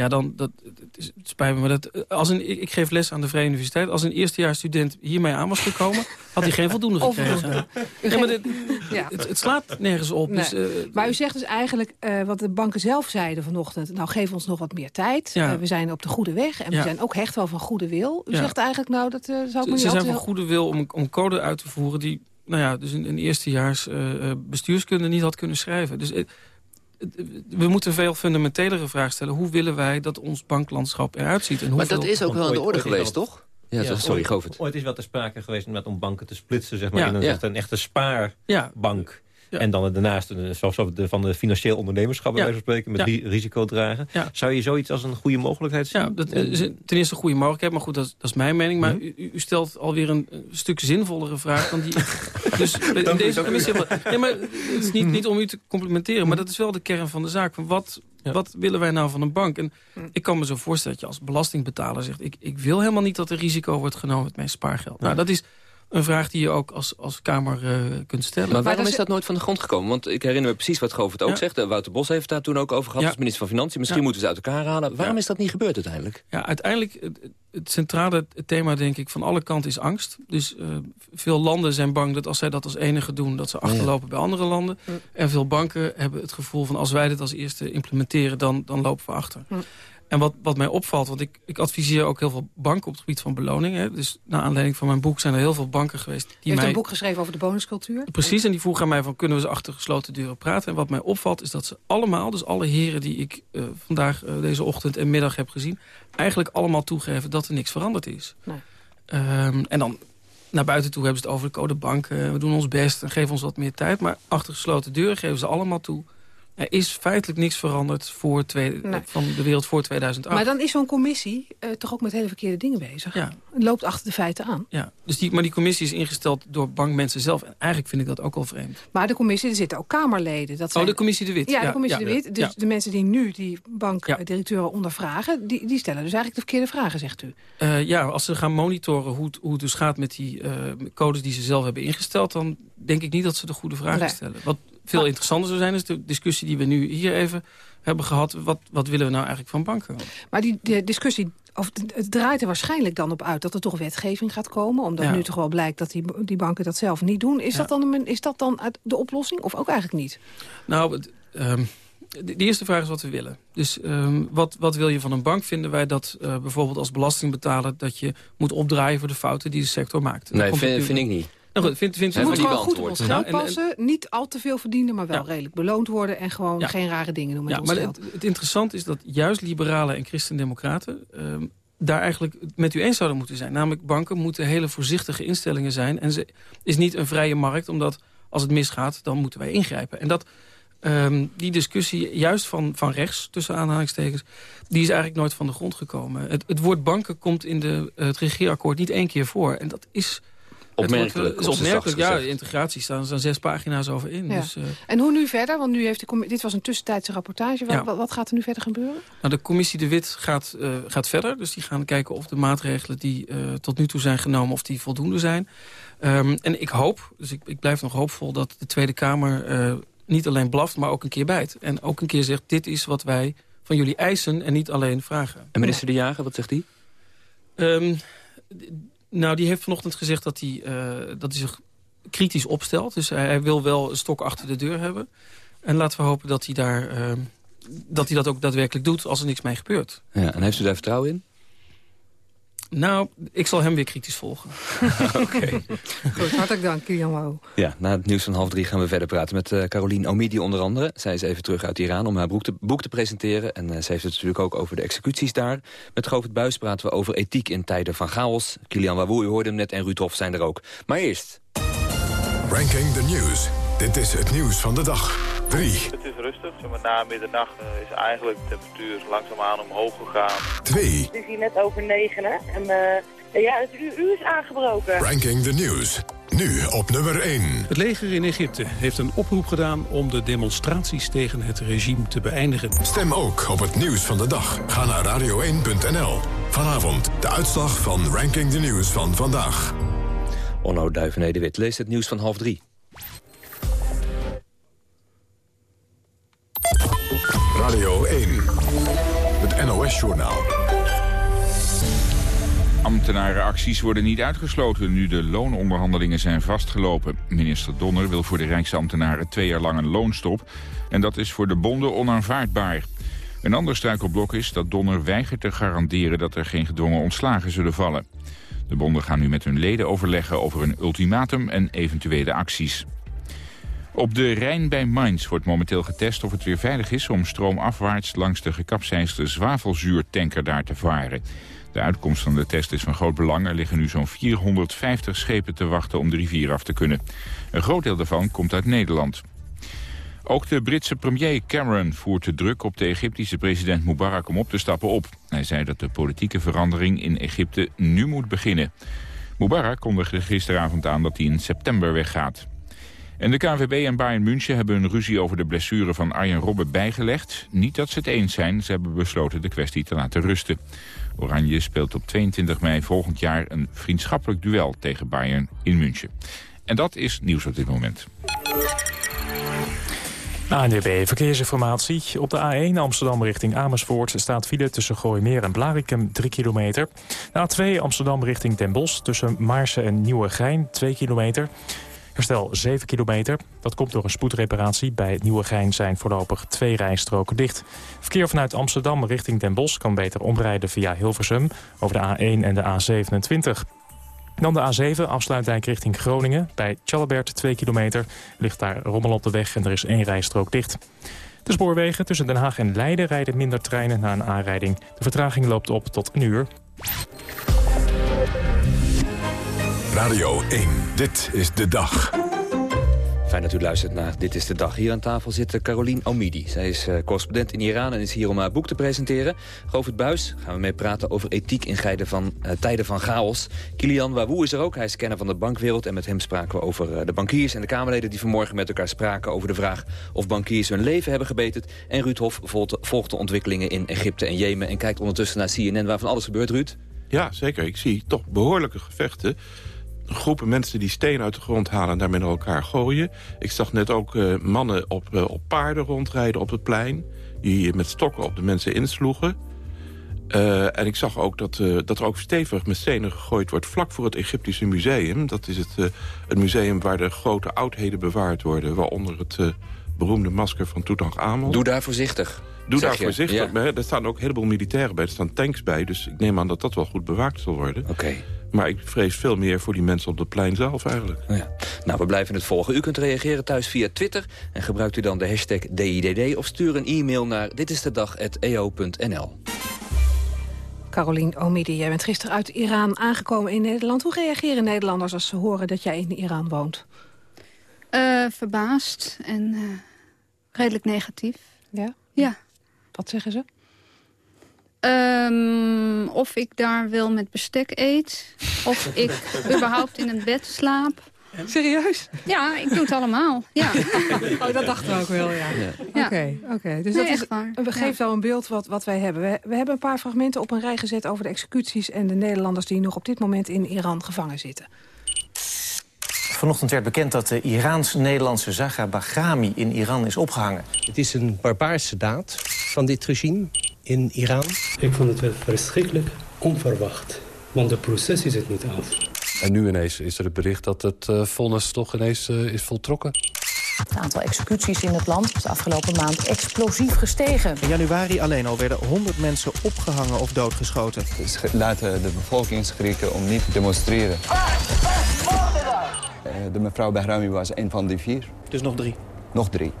Ja, dan, dat, het, is, het spijt me, maar dat, als een, ik, ik geef les aan de Vrije Universiteit. Als een eerstejaarsstudent hiermee aan was gekomen, had hij geen voldoende gekregen. Ja, maar dit, ja. het, het, slaat nergens op. Nee. Dus, uh, maar u zegt dus eigenlijk, uh, wat de banken zelf zeiden vanochtend... nou, geef ons nog wat meer tijd. Ja. Uh, we zijn op de goede weg en we zijn ook echt wel van goede wil. U zegt eigenlijk, nou, dat zou ik me Ze zijn van goede wil om, om code uit te voeren... die nou ja, dus een, een eerstejaars bestuurskunde niet had kunnen schrijven. Dus we moeten een veel fundamentelere vraag stellen. Hoe willen wij dat ons banklandschap eruit ziet? En maar dat is ook wel aan de orde geweest, toch? Ja, ja sorry, Govert. Ooit is wel te sprake geweest om banken te splitsen zeg maar, ja. in een, ja. een echte spaarbank. Ja. En dan daarnaast zoals de, van de financieel ondernemerschap, bij ja. wijze van spreken, met ja. risico dragen. Zou je zoiets als een goede mogelijkheid zien? Ja, dat is ten eerste een goede mogelijkheid, maar goed, dat, dat is mijn mening. Maar u, u, stelt alweer een, een stuk zinvollere vraag dan die... dus in deze commissie... Nee, maar het is niet, niet om u te complimenteren, maar dat is wel de kern van de zaak. Van wat, wat willen wij nou van een bank? En ik kan me zo voorstellen dat je als belastingbetaler zegt... ik, ik wil helemaal niet dat er risico wordt genomen met mijn spaargeld. Nou, dat is een vraag die je ook als, als Kamer uh, kunt stellen. Maar waarom is dat nooit van de grond gekomen? Want ik herinner me precies wat Govert ook ja. zegt. Wouter Bos heeft daar toen ook over gehad ja. als minister van Financiën. Misschien ja. moeten ze uit elkaar halen. Waarom is dat niet gebeurd uiteindelijk? Ja, uiteindelijk, het, het centrale thema denk ik van alle kanten is angst. Dus uh, veel landen zijn bang dat als zij dat als enige doen... dat ze achterlopen bij andere landen. En veel banken hebben het gevoel van als wij dit als eerste implementeren... dan, dan lopen we achter. En wat, wat mij opvalt, want ik, ik adviseer ook heel veel banken op het gebied van beloningen. Dus naar aanleiding van mijn boek zijn er heel veel banken geweest. Die heeft mij... een boek geschreven over de bonuscultuur? Precies, en die vroegen aan mij van kunnen we ze achter gesloten deuren praten. En wat mij opvalt is dat ze allemaal, dus alle heren die ik uh, vandaag, uh, deze ochtend en middag heb gezien... eigenlijk allemaal toegeven dat er niks veranderd is. Nee. Um, en dan naar buiten toe hebben ze het over de codebank. Uh, we doen ons best en geven ons wat meer tijd. Maar achter gesloten deuren geven ze allemaal toe Er is feitelijk niks veranderd voor twee, van de wereld voor 2008. Maar dan is zo'n commissie uh, toch ook met hele verkeerde dingen bezig. Ja. Het loopt achter de feiten aan. Ja, dus die, maar die commissie is ingesteld door bankmensen zelf. En eigenlijk vind ik dat ook al vreemd. Maar de commissie, er zitten ook Kamerleden. Dat zijn... Oh, de commissie De Wit. Ja, de commissie De Wit. Dus de mensen die nu die bankdirecteuren ondervragen... Die, die stellen dus eigenlijk de verkeerde vragen, zegt u. Uh, ja, als ze gaan monitoren hoe het, hoe het dus gaat met die uh, codes die ze zelf hebben ingesteld... dan denk ik niet dat ze de goede vragen stellen. Wat veel interessanter zou zijn is de discussie die we nu hier even hebben gehad. Wat, wat willen we nou eigenlijk van banken? Maar die, die discussie of het draait er waarschijnlijk dan op uit dat er toch wetgeving gaat komen. Omdat nu toch wel blijkt dat die, die banken dat zelf niet doen. Is, dat dan, is dat dan de oplossing of ook eigenlijk niet? Nou, um, de, eerste vraag is wat we willen. Dus um, wat, wat wil je van een bank? Vinden wij dat uh, bijvoorbeeld als belastingbetaler... dat je moet opdraaien voor de fouten die de sector maakt? Nee, vind, vind ik niet. Nou goed, vind, vind, moet gewoon goed op ons geld passen. Niet al te veel verdienen, maar wel redelijk beloond worden. En gewoon geen rare dingen doen met ja, ons maar Het, het interessante is dat juist liberalen en christendemocraten... Um, daar eigenlijk met u eens zouden moeten zijn. Namelijk, banken moeten hele voorzichtige instellingen zijn. En ze is niet een vrije markt, omdat als het misgaat, dan moeten wij ingrijpen. En dat, um, die discussie, juist van, van rechts, tussen aanhalingstekens... die is eigenlijk nooit van de grond gekomen. Het, het woord banken komt in de, het regeerakkoord niet één keer voor. En dat is Opmerkelijk. Het is opmerkelijk, ja. De integratie staan er zes pagina's over in. Dus, uh... En hoe nu verder? Want nu heeft de dit was een tussentijdse rapportage. Wat, ja. wat, gaat er nu verder gebeuren? Nou, de commissie De Wit gaat, uh, gaat verder. Dus die gaan kijken of de maatregelen die uh, tot nu toe zijn genomen... of die voldoende zijn. Um, en ik hoop, dus ik, ik, blijf nog hoopvol... dat de Tweede Kamer niet alleen blaft, maar ook een keer bijt. En ook een keer zegt, dit is wat wij van jullie eisen en niet alleen vragen. En minister De Jager, wat zegt hij? Um, nou, die heeft vanochtend gezegd dat hij, uh, dat hij zich kritisch opstelt. Dus hij, wil wel een stok achter de deur hebben. En laten we hopen dat hij, daar, uh, dat, hij dat ook daadwerkelijk doet als er niks mee gebeurt. Ja, en heeft u daar vertrouwen in? Nou, ik zal hem weer kritisch volgen. Oké. Goed, hartelijk dank, Kilian Wouw. Ja, na het nieuws van half drie gaan we verder praten met uh, Caroline Omidi onder andere. Zij is even terug uit Iran om haar boek te, boek te presenteren. En uh, ze heeft het natuurlijk ook over de executies daar. Met Govert Buis praten we over ethiek in tijden van chaos. Kilian Wouw, u hoorde hem net, en Ruud Hof zijn er ook. Maar eerst... Ranking the News. Dit is het nieuws van de dag. 3. Het is rustig. Maar na middernacht uh, is eigenlijk de temperatuur langzaamaan omhoog gegaan. 2. Het is hier net over 9 hè. En uh, ja, het uur is aangebroken. Ranking the News. Nu op nummer 1. Het leger in Egypte heeft een oproep gedaan om de demonstraties tegen het regime te beëindigen. Stem ook op het nieuws van de dag. Ga naar radio1.nl. Vanavond de uitslag van Ranking the News van vandaag. Onno Duivenede-Wit leest het nieuws van half drie. NOS-journaal. Ambtenarenacties worden niet uitgesloten nu de loononderhandelingen zijn vastgelopen. Minister Donner wil voor de Rijksambtenaren twee jaar lang een loonstop. En dat is voor de bonden onaanvaardbaar. Een ander struikelblok is dat Donner weigert te garanderen dat er geen gedwongen ontslagen zullen vallen. De bonden gaan nu met hun leden overleggen over een ultimatum en eventuele acties. Op de Rijn bij Mainz wordt momenteel getest of het weer veilig is... om stroomafwaarts langs de gekapseisde zwavelzuurtanker daar te varen. De uitkomst van de test is van groot belang. Er liggen nu zo'n 450 schepen te wachten om de rivier af te kunnen. Een groot deel daarvan komt uit Nederland. Ook de Britse premier Cameron voert de druk op de Egyptische president Mubarak om op te stappen op. Hij zei dat de politieke verandering in Egypte nu moet beginnen. Mubarak kondigde gisteravond aan dat hij in september weggaat. En de KNVB en Bayern München hebben een ruzie over de blessure van Arjen Robben bijgelegd. Niet dat ze het eens zijn, ze hebben besloten de kwestie te laten rusten. Oranje speelt op 22 mei volgend jaar een vriendschappelijk duel tegen Bayern in München. En dat is nieuws op dit moment. ANDB Verkeersinformatie. Op de A1 Amsterdam richting Amersfoort staat file tussen Gooimeer en Blarikum 3 kilometer. De A2 Amsterdam richting Den Bosch tussen Maarsen en Nieuwegein 2 kilometer. Herstel 7 kilometer. Dat komt door een spoedreparatie. Bij Nieuwegein zijn voorlopig twee rijstroken dicht. Verkeer vanuit Amsterdam richting Den Bosch kan beter omrijden via Hilversum... over de A1 en de A27. Dan de A7, afsluitdijk richting Groningen. Bij Tjallebert 2 kilometer ligt daar rommel op de weg en er is één rijstrook dicht. De spoorwegen tussen Den Haag en Leiden rijden minder treinen na een aanrijding. De vertraging loopt op tot een uur. Radio 1, dit is de dag. Fijn dat u luistert naar Dit is de Dag. Hier aan tafel zit Carolien Omidi. Zij is uh, correspondent in Iran en is hier om haar boek te presenteren. Govert Buis gaan we mee praten over ethiek in van, uh, tijden van chaos. Kilian Wawoe is er ook. Hij is kenner van de bankwereld. En met hem spraken we over uh, de bankiers en de Kamerleden... die vanmorgen met elkaar spraken over de vraag of bankiers hun leven hebben gebeterd. En Ruud Hof volgt, volgt de ontwikkelingen in Egypte en Jemen... en kijkt ondertussen naar CNN waar van alles gebeurt, Ruud. Ja, zeker. Ik zie toch behoorlijke gevechten groepen mensen die stenen uit de grond halen en daarmee naar elkaar gooien. Ik zag net ook uh, mannen op, uh, op paarden rondrijden op het plein... die met stokken op de mensen insloegen. Uh, en ik zag ook dat, dat er ook stevig met stenen gegooid wordt... vlak voor het Egyptische museum. Dat is het, het museum waar de grote oudheden bewaard worden... waaronder het beroemde masker van Tutankhamon. Doe daar voorzichtig. Doe daar voorzichtig. Ja. Er staan ook een heleboel militairen bij. Er staan tanks bij. Dus ik neem aan dat dat wel goed bewaakt zal worden. Oké. Maar ik vrees veel meer voor die mensen op het plein zelf eigenlijk. Ja. Nou, we blijven het volgen. U kunt reageren thuis via Twitter. En gebruikt u dan de hashtag DIDD. Of stuur een e-mail naar ditistedag.eo.nl. Carolien Omidi, jij bent gisteren uit Iran aangekomen in Nederland. Hoe reageren Nederlanders als ze horen dat jij in Iran woont? Uh, verbaasd en uh, redelijk negatief. Ja? Ja. Wat zeggen ze? Um, of ik daar wel met bestek eet. Of ik überhaupt in een bed slaap. Serieus? Ja, ik doe het allemaal. Ja. Oh, dat dachten we ook wel, ja. Oké, ja. oké. dus nee, dat is, waar. We geven wel een beeld wat, wat wij hebben. We, we hebben een paar fragmenten op een rij gezet over de executies... en de Nederlanders die nog op dit moment in Iran gevangen zitten. Vanochtend werd bekend dat de Iraans-Nederlandse Zaga Bahrami in Iran is opgehangen. Het is een barbaarse daad van dit regime in Iran. Ik vond het wel verschrikkelijk onverwacht, want de proces is het niet af. En nu ineens is er het bericht dat het uh, vonnis toch ineens uh, is voltrokken. Het aantal executies in het land is de afgelopen maand explosief gestegen. In januari alleen al werden 100 mensen opgehangen of doodgeschoten. Dus laten de bevolkingsschrikken om niet te demonstreren. De mevrouw Bahrami was een van die vier. Dus nog drie? Nog drie.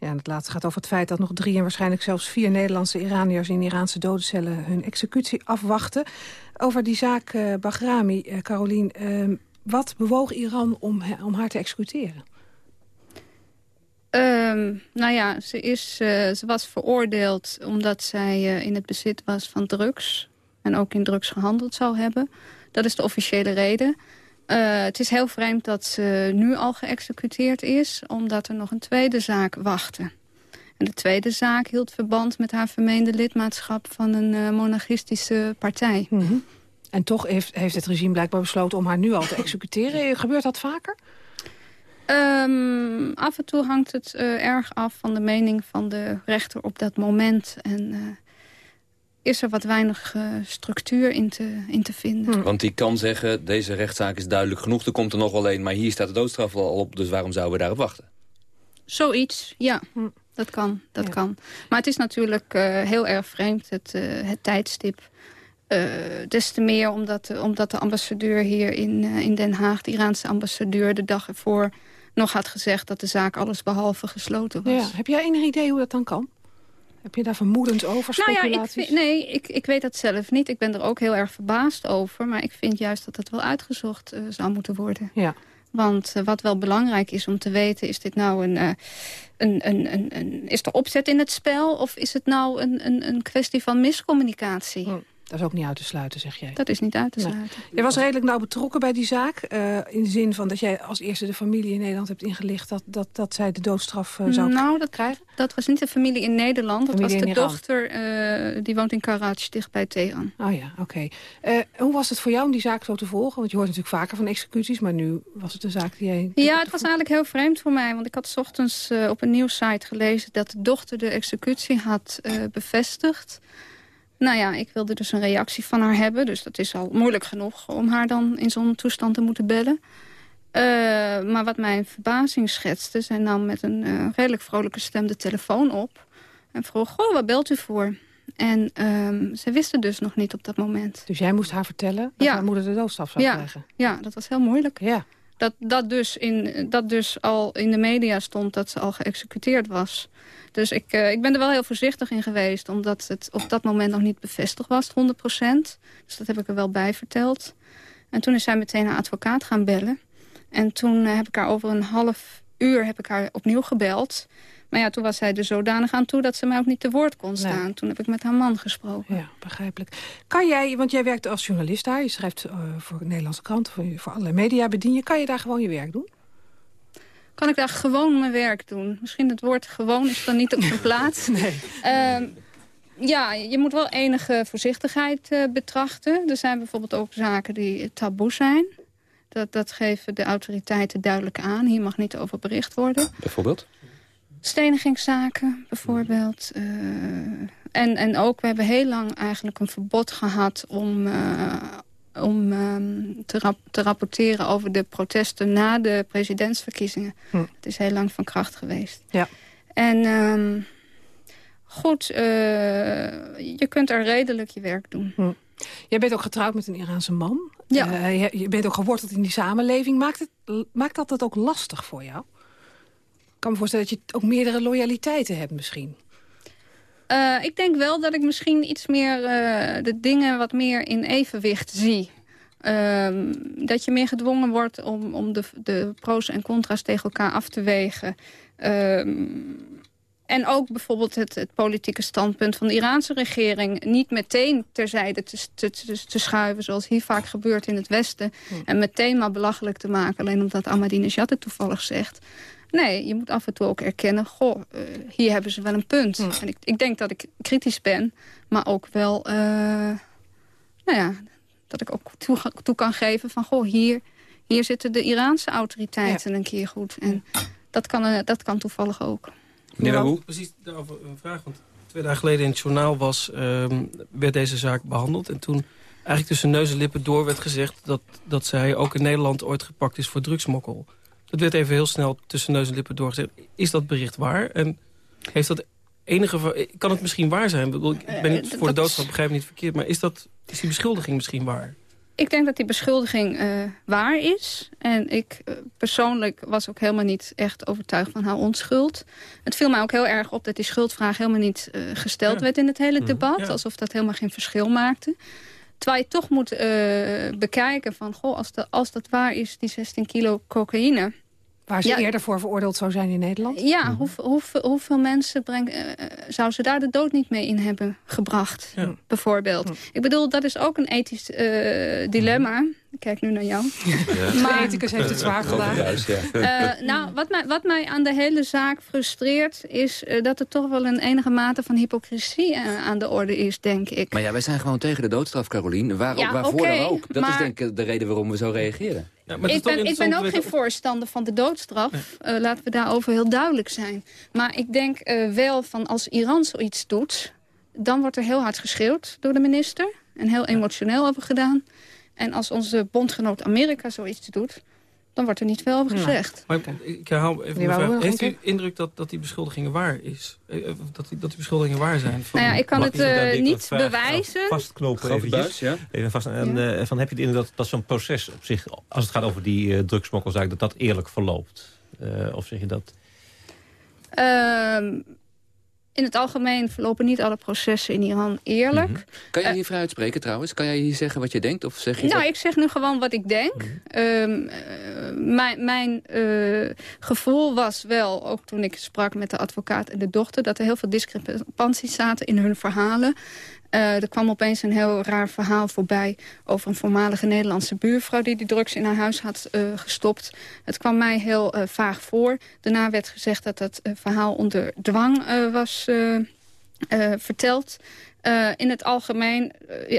Ja, en het laatste gaat over het feit dat nog drie en waarschijnlijk zelfs vier Nederlandse Iraniërs in Iraanse dodencellen hun executie afwachten. Over die zaak uh, Bahrami, uh, Carolien, uh, wat bewoog Iran om, om haar te executeren? Um, nou ja, ze, is, ze was veroordeeld omdat zij in het bezit was van drugs. En ook in drugs gehandeld zou hebben. Dat is de officiële reden. Uh, het is heel vreemd dat ze nu al geëxecuteerd is... omdat er nog een tweede zaak wachtte. En de tweede zaak hield verband met haar vermeende lidmaatschap... van een uh, monarchistische partij. Mm -hmm. En toch heeft, heeft het regime blijkbaar besloten om haar nu al te executeren. Gebeurt dat vaker? Um, af en toe hangt het uh, erg af van de mening van de rechter op dat moment. En is er wat weinig uh, structuur in te, in te vinden. Hm. Want die kan zeggen, deze rechtszaak is duidelijk genoeg... er komt er nog wel een, maar hier staat de doodstraf al op... dus waarom zouden we daarop wachten? Zoiets, ja. Hm. Dat kan, dat ja. kan. Maar het is natuurlijk uh, heel erg vreemd, het, uh, het tijdstip. des te meer omdat, omdat de ambassadeur hier in, in Den Haag... de Iraanse ambassadeur de dag ervoor nog had gezegd... dat de zaak alles behalve gesloten was. Ja. Heb jij enig idee hoe dat dan kan? Heb je daar vermoedens over, speculaties? Nou ja, ik vind, nee, ik, ik weet dat zelf niet. Ik ben er ook heel erg verbaasd over. Maar ik vind juist dat dat wel uitgezocht uh, zou moeten worden. Ja. Want uh, wat wel belangrijk is om te weten... is dit nou een, uh, een, een, een, een, is er opzet in het spel... of is het nou een, een, een kwestie van miscommunicatie? Hm. Dat is ook niet uit te sluiten, zeg jij. Dat is niet uit te sluiten. Nee. Je was redelijk nauw betrokken bij die zaak. Uh, in de zin van dat jij als eerste de familie in Nederland hebt ingelicht... dat, dat, dat zij de doodstraf uh, zou nou, dat, krijgen? Dat was niet de familie in Nederland. Dat was de dochter, uh, die woont in Karaj, dicht bij Teheran. Oh ja, oké. Okay. hoe was het voor jou om die zaak zo te volgen? Want je hoort natuurlijk vaker van executies... maar nu was het een zaak die jij... Ja, het was eigenlijk heel vreemd voor mij. Want ik had s ochtends op een nieuwssite gelezen... dat de dochter de executie had bevestigd... Nou ja, ik wilde dus een reactie van haar hebben. Dus dat is al moeilijk genoeg om haar dan in zo'n toestand te moeten bellen. Uh, maar wat mijn verbazing schetste... zij nam met een uh, redelijk vrolijke stem de telefoon op... en vroeg, goh, wat belt u voor? En um, ze wisten dus nog niet op dat moment. Dus jij moest haar vertellen dat ja. haar moeder de doodstraf zou ja. krijgen? Ja, dat was heel moeilijk. Ja. Dat, dat, dus in, dat dus al in de media stond dat ze al geëxecuteerd was... Dus ik, uh, ik ben er wel heel voorzichtig in geweest... omdat het op dat moment nog niet bevestigd was, 100% Dus dat heb ik er wel bij verteld. En toen is zij meteen haar advocaat gaan bellen. En toen heb ik haar over een half uur heb ik haar opnieuw gebeld. Maar ja, toen was zij er zodanig aan toe dat ze mij ook niet te woord kon staan. Toen heb ik met haar man gesproken. Ja, begrijpelijk. Kan jij, want jij werkt als journalist daar. Je schrijft uh, voor Nederlandse kranten, voor, voor allerlei media bedien je. Kan je daar gewoon je werk doen? Kan ik daar gewoon mijn werk doen? Misschien het woord gewoon is dan niet op zijn plaats. nee. Uh, ja, je moet wel enige voorzichtigheid uh, betrachten. Er zijn bijvoorbeeld ook zaken die taboe zijn. Dat, dat geven de autoriteiten duidelijk aan. Hier mag niet over bericht worden. Bijvoorbeeld? Stenigingszaken bijvoorbeeld. Uh, en, en ook, we hebben heel lang eigenlijk een verbod gehad om, uh, om um, te, rap te, rapporteren over de protesten na de presidentsverkiezingen. Hm. Het is heel lang van kracht geweest. Ja. En um, goed, uh, je kunt er redelijk je werk doen. Hm. Jij bent ook getrouwd met een Iraanse man. Ja. je, je bent ook geworteld in die samenleving. Maakt, het, maakt dat het ook lastig voor jou? Ik kan me voorstellen dat je ook meerdere loyaliteiten hebt misschien. Uh, ik denk wel dat ik misschien iets meer uh, de dingen wat meer in evenwicht zie. Uh, dat je meer gedwongen wordt om, om de, de pro's en contra's tegen elkaar af te wegen. en ook bijvoorbeeld het, het, politieke standpunt van de Iraanse regering... niet meteen terzijde te, te, te, te schuiven, zoals hier vaak gebeurt in het Westen... Hm. en meteen maar belachelijk te maken, alleen omdat Ahmadinejad het toevallig zegt... Nee, je moet af en toe ook erkennen... goh, uh, hier hebben ze wel een punt. Hm. En ik, ik, denk dat ik kritisch ben, maar ook wel... Uh, nou ja, dat ik ook toe, toe, kan geven van... goh, hier, hier zitten de Iraanse autoriteiten ja. een keer goed. En dat kan, uh, dat kan toevallig ook. Meneer hoe? Precies daarover een vraag. Want twee dagen geleden in het journaal was, um, werd deze zaak behandeld. En toen eigenlijk tussen neus en lippen door werd gezegd... dat, dat zij ook in Nederland ooit gepakt is voor drugsmokkel. Dat werd even heel snel tussen neus en lippen doorgezegd. Is dat bericht waar? En heeft dat enige... Kan het misschien waar zijn? Ik ben niet voor de doodstraf, begrijp me niet verkeerd. Maar is, dat, is die beschuldiging misschien waar? Ik denk dat die beschuldiging uh, waar is. En ik uh, persoonlijk was ook helemaal niet echt overtuigd van haar onschuld. Het viel mij ook heel erg op dat die schuldvraag helemaal niet uh, gesteld ja. werd in het hele debat. Ja. Alsof dat helemaal geen verschil maakte. Terwijl je toch moet uh, bekijken van, goh, als, de, als dat waar is, die 16 kilo cocaïne... Waar ze ja, eerder voor veroordeeld zou zijn in Nederland? Ja, mm -hmm. hoeveel, hoeveel, hoeveel mensen breng, uh, zou ze daar de dood niet mee in hebben gebracht, ja. bijvoorbeeld? Mm. Ik bedoel, dat is ook een ethisch uh, dilemma. Mm. Ik kijk nu naar jou. Ja. Maar, de ethicus heeft het zwaar gedaan. uh, nou, wat mij, wat mij aan de hele zaak frustreert... is uh, dat er toch wel een enige mate van hypocrisie uh, aan de orde is, denk ik. Maar ja, wij zijn gewoon tegen de doodstraf, Carolien. Waar, ja, waarvoor okay, dan ook. Dat maar... is denk ik de reden waarom we zo reageren. Ja, ik, ben, ik ben ook geen voorstander van de doodstraf. Nee. Uh, laten we daarover heel duidelijk zijn. Maar ik denk uh, wel van als Iran zoiets doet... dan wordt er heel hard geschreeuwd door de minister. En heel emotioneel over gedaan. En als onze bondgenoot Amerika zoiets doet... dan wordt er niet veel over gezegd. Ja. Maar ik herhaal even mijn vraag. Heeft u indruk dat, dat die beschuldigingen waar is? Dat die, dat die beschuldigingen waar zijn? Van, nou ja, ik kan het uh, niet bewijzen. Vastknopen eventjes. Ja? Even vast, en, ja. uh, van, heb je de indruk dat, dat zo'n proces op zich... als het gaat over die uh, drugsmokkelzaak... dat dat eerlijk verloopt? of zeg je dat... Uh, in het algemeen verlopen niet alle processen in Iran eerlijk. Mm -hmm. Kan jij hier vrij uitspreken trouwens? Kan jij hier zeggen wat je denkt? Of zeg je nou, ik zeg nu gewoon wat ik denk. Mm -hmm. um, uh, mijn mijn uh, gevoel was wel, ook toen ik sprak met de advocaat en de dochter... dat er heel veel discrepanties zaten in hun verhalen. Uh, er kwam opeens een heel raar verhaal voorbij... over een voormalige Nederlandse buurvrouw... die die drugs in haar huis had uh, gestopt. Het kwam mij heel uh, vaag voor. Daarna werd gezegd dat het verhaal onder dwang was verteld. in het algemeen,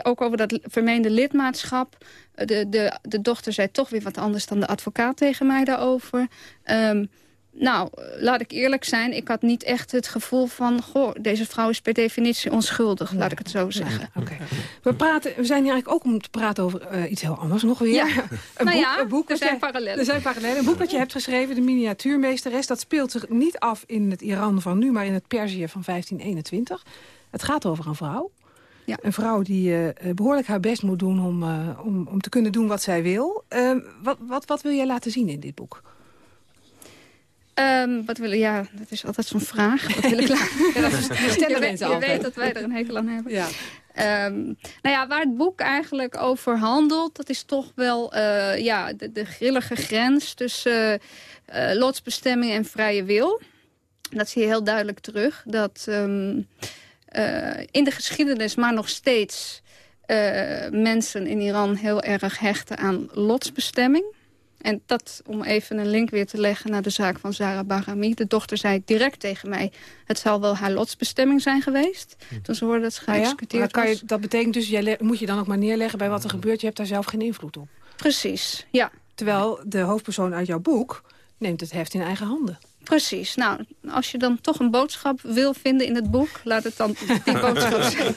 ook over dat vermeende lidmaatschap... De, de, de dochter zei toch weer wat anders dan de advocaat tegen mij daarover... Um, nou, laat ik eerlijk zijn. Ik had niet echt het gevoel van... goh, deze vrouw is per definitie onschuldig. Laat ik het zo zeggen. Okay. we, praten, we zijn hier eigenlijk ook om te praten over uh, iets heel anders nog weer. Ja. een nou boek, ja, een boek er zijn je, parallellen. Er zijn parallellen. Een boek dat je hebt geschreven, De Miniatuurmeesteres... dat speelt zich niet af in het Iran van nu... maar in het Perzië van 1521. Het gaat over een vrouw. Ja. Een vrouw die uh, behoorlijk haar best moet doen om, uh, om, om te kunnen doen wat zij wil. Uh, wat, wat, wat wil jij laten zien in dit boek? Um, wat willen, ja, dat is altijd zo'n vraag. Wat wil ik ja, dat stellen je mensen weet, altijd. Je weet dat wij er een hekel aan hebben. Ja. Ehm, nou ja, waar het boek eigenlijk over handelt... dat is toch wel uh, ja, de, de grillige grens tussen uh, lotsbestemming en vrije wil. Dat zie je heel duidelijk terug. Dat um, uh, in de geschiedenis, maar nog steeds... mensen in Iran heel erg hechten aan lotsbestemming. En dat, om even een link weer te leggen naar de zaak van Zara Barami. De dochter zei direct tegen mij... het zal wel haar lotsbestemming zijn geweest. Hm. Toen ze hoorde dat ze ah geëxecuteerd ja, kan je, Dat betekent dus, jij moet je dan ook maar neerleggen bij wat er gebeurt. Je hebt daar zelf geen invloed op. Precies, ja. Terwijl de hoofdpersoon uit jouw boek neemt het heft in eigen handen. Precies. Nou, als je dan toch een boodschap wil vinden in het boek... laat het dan die boodschap zijn.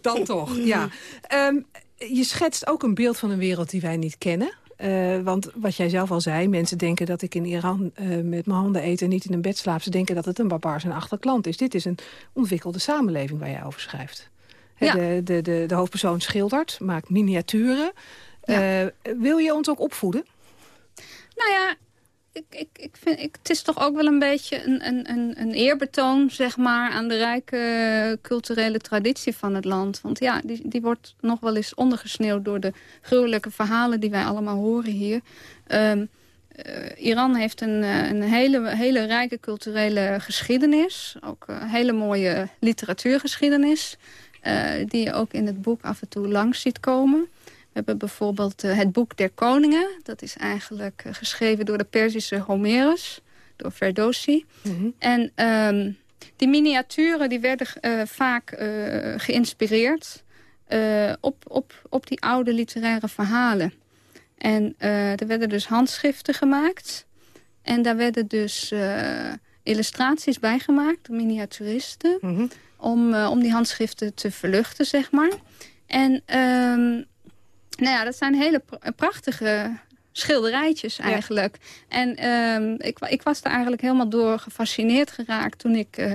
dan toch, ja. Um, je schetst ook een beeld van een wereld die wij niet kennen. Uh, want wat jij zelf al zei, mensen denken dat ik in Iran uh, met mijn handen eet en niet in een bed slaap. Ze denken dat het een barbaars en achterklant is. Dit is een ontwikkelde samenleving waar jij over schrijft. Ja. De, de, de, de, hoofdpersoon schildert, maakt miniaturen. Ja. Uh, wil je ons ook opvoeden? Nou ja, ik, ik, ik vind, ik, het is toch ook wel een beetje een, een, een eerbetoon zeg maar, aan de rijke culturele traditie van het land. Want ja, die, die wordt nog wel eens ondergesneeuwd door de gruwelijke verhalen die wij allemaal horen hier. Um, uh, Iran heeft een, uh, een hele, hele rijke culturele geschiedenis. Ook een hele mooie literatuurgeschiedenis. Die je ook in het boek af en toe langs ziet komen hebben bijvoorbeeld uh, het Boek der Koningen. Dat is eigenlijk uh, geschreven door de Perzische Homerus, door Ferdowsi. Mm -hmm. En um, die miniaturen die werden uh, vaak geïnspireerd op, op, op die oude literaire verhalen. En er werden dus handschriften gemaakt. En daar werden dus illustraties bij gemaakt door miniaturisten... Mm -hmm. om, om die handschriften te verluchten, zeg maar. En um, nou ja, dat zijn hele prachtige schilderijtjes eigenlijk. En um, ik, ik was daar eigenlijk helemaal door gefascineerd geraakt toen ik... Uh,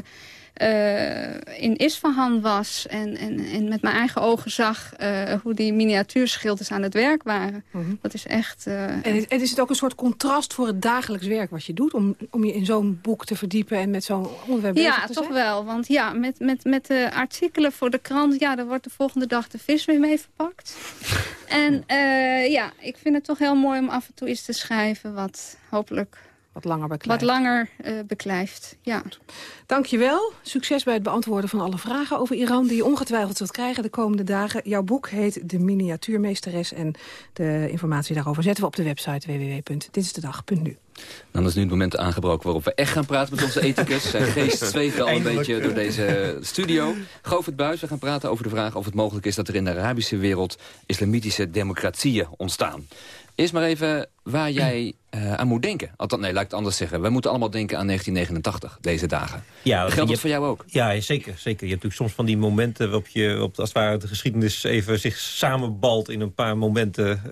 uh, in Isfahan was en, en, en met mijn eigen ogen zag uh, hoe die miniatuurschilders aan het werk waren. Mm -hmm. Dat is echt... Uh, en, is het ook een soort contrast voor het dagelijks werk wat je doet? Om, om je in zo'n boek te verdiepen en met zo'n onderwerp ja, te zijn? Ja, toch wel. Want ja, met, met, met de artikelen voor de krant... ja, daar wordt de volgende dag de vis weer mee verpakt. en ja, ik vind het toch heel mooi om af en toe iets te schrijven... wat hopelijk wat langer beklijft. Wat langer uh, beklijft, ja. Dankjewel. Succes bij het beantwoorden van alle vragen over Iran... die je ongetwijfeld zult krijgen de komende dagen. Jouw boek heet De Miniatuurmeesteres... en de informatie daarover zetten we op de website www.ditistedag.nu. Dan is nu het moment aangebroken waarop we echt gaan praten met onze ethicus. Zijn geest zweeft al een beetje door deze studio. Govert Buis, we gaan praten over de vraag of het mogelijk is... dat er in de Arabische wereld islamitische democratieën ontstaan. Eerst maar even waar jij uh, aan moet denken. Althans, nee, laat ik het anders zeggen. We moeten allemaal denken aan 1989, deze dagen. Ja, Geldt dat voor jou ook? Ja, zeker, zeker. Je hebt natuurlijk soms van die momenten waarop je, op, als het ware de geschiedenis even zich samenbalt in een paar momenten. Uh,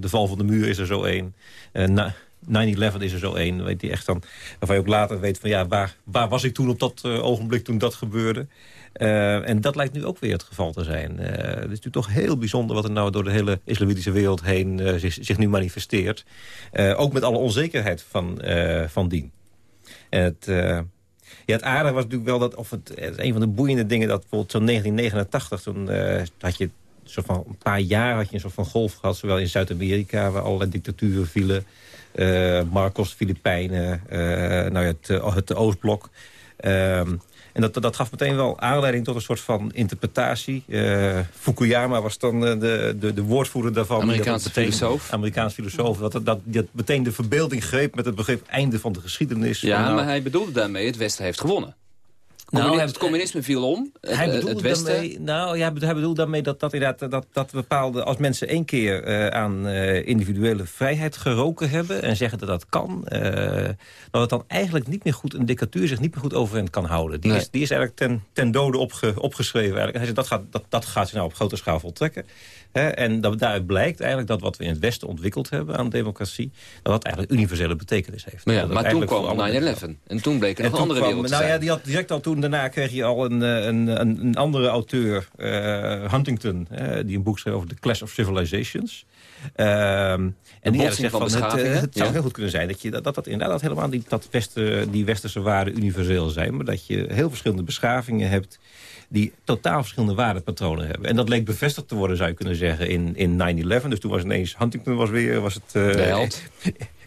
de val van de muur is er zo één. Uh, 9-11 is er zo één, weet je echt dan, waarvan je ook later weet van ja, waar, waar was ik toen op dat uh, ogenblik toen dat gebeurde. Uh, en dat lijkt nu ook weer het geval te zijn. Uh, het is natuurlijk toch heel bijzonder wat er nou door de hele islamitische wereld heen uh, zich, zich, nu manifesteert. ook met alle onzekerheid van, van dien. En het, ja, het aardige was natuurlijk wel dat, of het, een van de boeiende dingen dat bijvoorbeeld zo'n 1989, toen had je zo van een paar jaar had je een soort van golf gehad, zowel in Zuid-Amerika, waar allerlei dictaturen vielen. Marcos, Filipijnen, nou ja, het, het Oostblok. Ehm, en dat, dat gaf meteen wel aanleiding tot een soort van interpretatie. Uh, Fukuyama was dan uh, de, de, de woordvoerder daarvan. Amerikaanse filosoof. Amerikaans filosoof. Dat, dat, dat meteen de verbeelding greep met het begrip einde van de geschiedenis. Ja, nou, maar hij bedoelde daarmee het Westen heeft gewonnen. Nou, het communisme viel om, hij het, het Westen... Daarmee, nou, ja, hij bedoelde daarmee dat, dat, inderdaad, dat, dat bepaalde... als mensen één keer uh, aan uh, individuele vrijheid geroken hebben... en zeggen dat dat kan... Uh, dat het dan eigenlijk niet meer goed... een dictatuur zich niet meer goed overeind kan houden. Die, nee. is, die is eigenlijk ten, ten dode opge, opgeschreven. Eigenlijk. Hij zei, dat gaat, dat, dat gaat zich nou op grote schaal voltrekken. He, en dat, daaruit blijkt eigenlijk dat wat we in het Westen ontwikkeld hebben aan democratie... dat dat eigenlijk universele betekenis heeft. Maar, ja, maar toen kwam 9-11 en toen bleek er nog een andere wereld Nou ja, die had direct al toen daarna kreeg je al een, een, een, andere auteur, Huntington... die een boek schreef over The Clash of Civilizations... Ehm, en die zegt van, het, eh, het zou heel goed kunnen zijn dat, je, dat, dat, inderdaad helemaal niet dat westen, die westerse waarden universeel zijn. Maar dat je heel verschillende beschavingen hebt die totaal verschillende waardepatronen hebben. En dat leek bevestigd te worden, zou je kunnen zeggen, in, in 9-11. Dus toen was ineens Huntington was weer... Was het, uh, de held.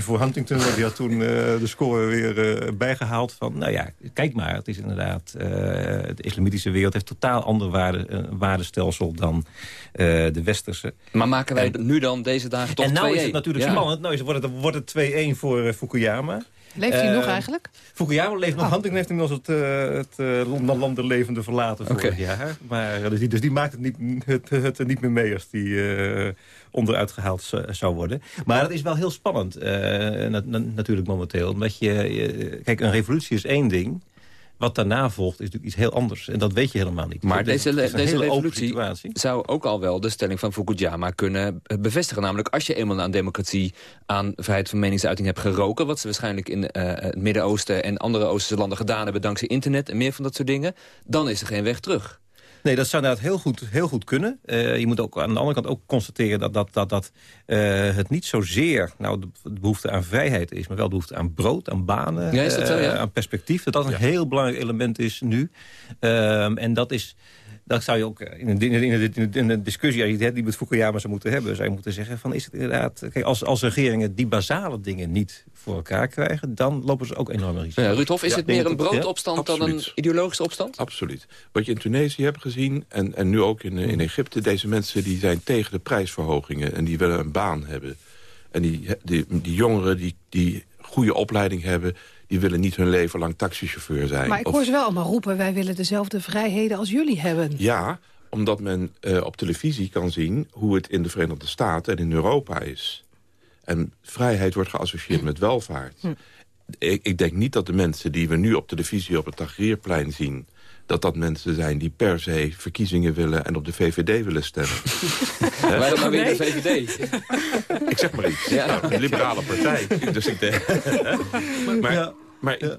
1-1 voor Huntington. Die had toen uh, de score weer uh, bijgehaald. Van, nou ja, kijk maar. Het is inderdaad... De islamitische wereld heeft totaal ander waarde, waardestelsel dan de westerse. Maar maken wij en, nu dan deze dagen toch 2-1? En nou is het natuurlijk ja. spannend. Nou is, wordt het, wordt het 2-1 voor Fukuyama. Leeft hij uh, nog eigenlijk? Fukuyama leeft nog. Oh. Huntington heeft inmiddels het, uh, het uh, land der levende verlaten vorig okay. jaar. Maar, dus, die, dus die maakt het niet, het, het, niet meer mee als die onderuit gehaald zou worden. Maar dat is wel heel spannend na, na, natuurlijk momenteel. Omdat je, je, kijk, een revolutie is één ding. Wat daarna volgt is natuurlijk iets heel anders. En dat weet je helemaal niet. Maar deze, deze revolutie zou ook al wel de stelling van Fukuyama kunnen bevestigen. Namelijk als je eenmaal aan democratie, aan vrijheid van meningsuiting hebt geroken... wat ze waarschijnlijk in uh, het Midden-Oosten en andere Oosterse landen gedaan hebben... dankzij internet en meer van dat soort dingen... dan is er geen weg terug. Nee, dat zou inderdaad heel goed, heel goed kunnen. Uh, je moet ook aan de andere kant ook constateren dat, dat, dat, dat uh, het niet zozeer nou, de, de, behoefte aan vrijheid is... maar wel de behoefte aan brood, aan banen, ja, zo, ja? uh, aan perspectief. Dat dat een heel belangrijk element is nu. Ehm, en dat is dat zou je ook in een, in een, in een discussie die met Fukuyama zou moeten hebben... zou je moeten zeggen van is het inderdaad... Kijk, als, als regeringen die basale dingen niet voor elkaar krijgen... dan lopen ze ook enorme risico's. Ja, Rudolf, is ja, het meer een broodopstand ja? dan een ideologische opstand? Absoluut. Wat je in Tunesië hebt gezien en, en nu ook in, in Egypte... deze mensen die zijn tegen de prijsverhogingen en die willen een baan hebben. En die, die, die jongeren die, die goede opleiding hebben die willen niet hun leven lang taxichauffeur zijn. Maar ik hoor ze wel allemaal roepen... wij willen dezelfde vrijheden als jullie hebben. Ja, omdat men uh, op televisie kan zien... hoe het in de Verenigde Staten en in Europa is. En vrijheid wordt geassocieerd met welvaart. Hm. Ik, ik, denk niet dat de mensen die we nu op televisie op het Tagrierplein zien dat dat mensen zijn die per se verkiezingen willen... en op de VVD willen stemmen. Wij dan weer de VVD? ik zeg maar iets. Ja. Nou, een liberale partij. dus ik denk... maar, maar ja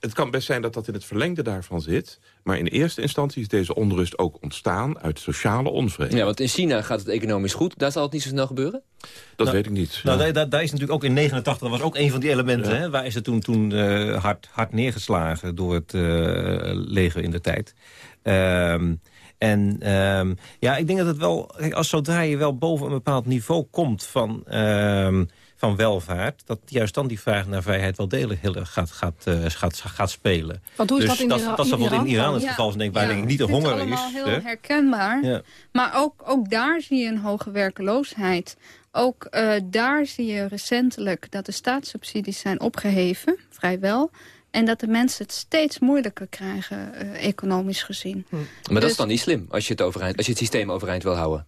het kan best zijn dat dat in het verlengde daarvan zit. Maar in eerste instantie is deze onrust ook ontstaan uit sociale onvrede. Ja, want in China gaat het economisch goed. Daar zal het niet zo snel gebeuren? Dat nou, weet ik niet. Nou, ja. daar, daar, is natuurlijk ook in 89, dat was ook een van die elementen... Ja. Hè, waar is het toen, toen uh, hard, hard neergeslagen door het uh, leger in de tijd. Um, en um, ja, ik denk dat het wel... Kijk, als zodra je wel boven een bepaald niveau komt van... Um, van welvaart... dat juist dan die vraag naar vrijheid wel degelijk heel erg gaat, gaat, uh, gaat, gaat spelen. Want hoe is dus dat in dat, Iran? Dat is in in Iran het ja. geval. Denk, waar ja. denk ik niet de honger is. Het is heel herkenbaar. Ja. Maar ook, ook daar zie je een hoge werkeloosheid. Ook uh, daar zie je recentelijk dat de staatssubsidies zijn opgeheven, vrijwel... En dat de mensen het steeds moeilijker krijgen, uh, economisch gezien. Hm. Maar dus, dat is dan niet slim, als je het, overeind, als je het systeem overeind wil houden.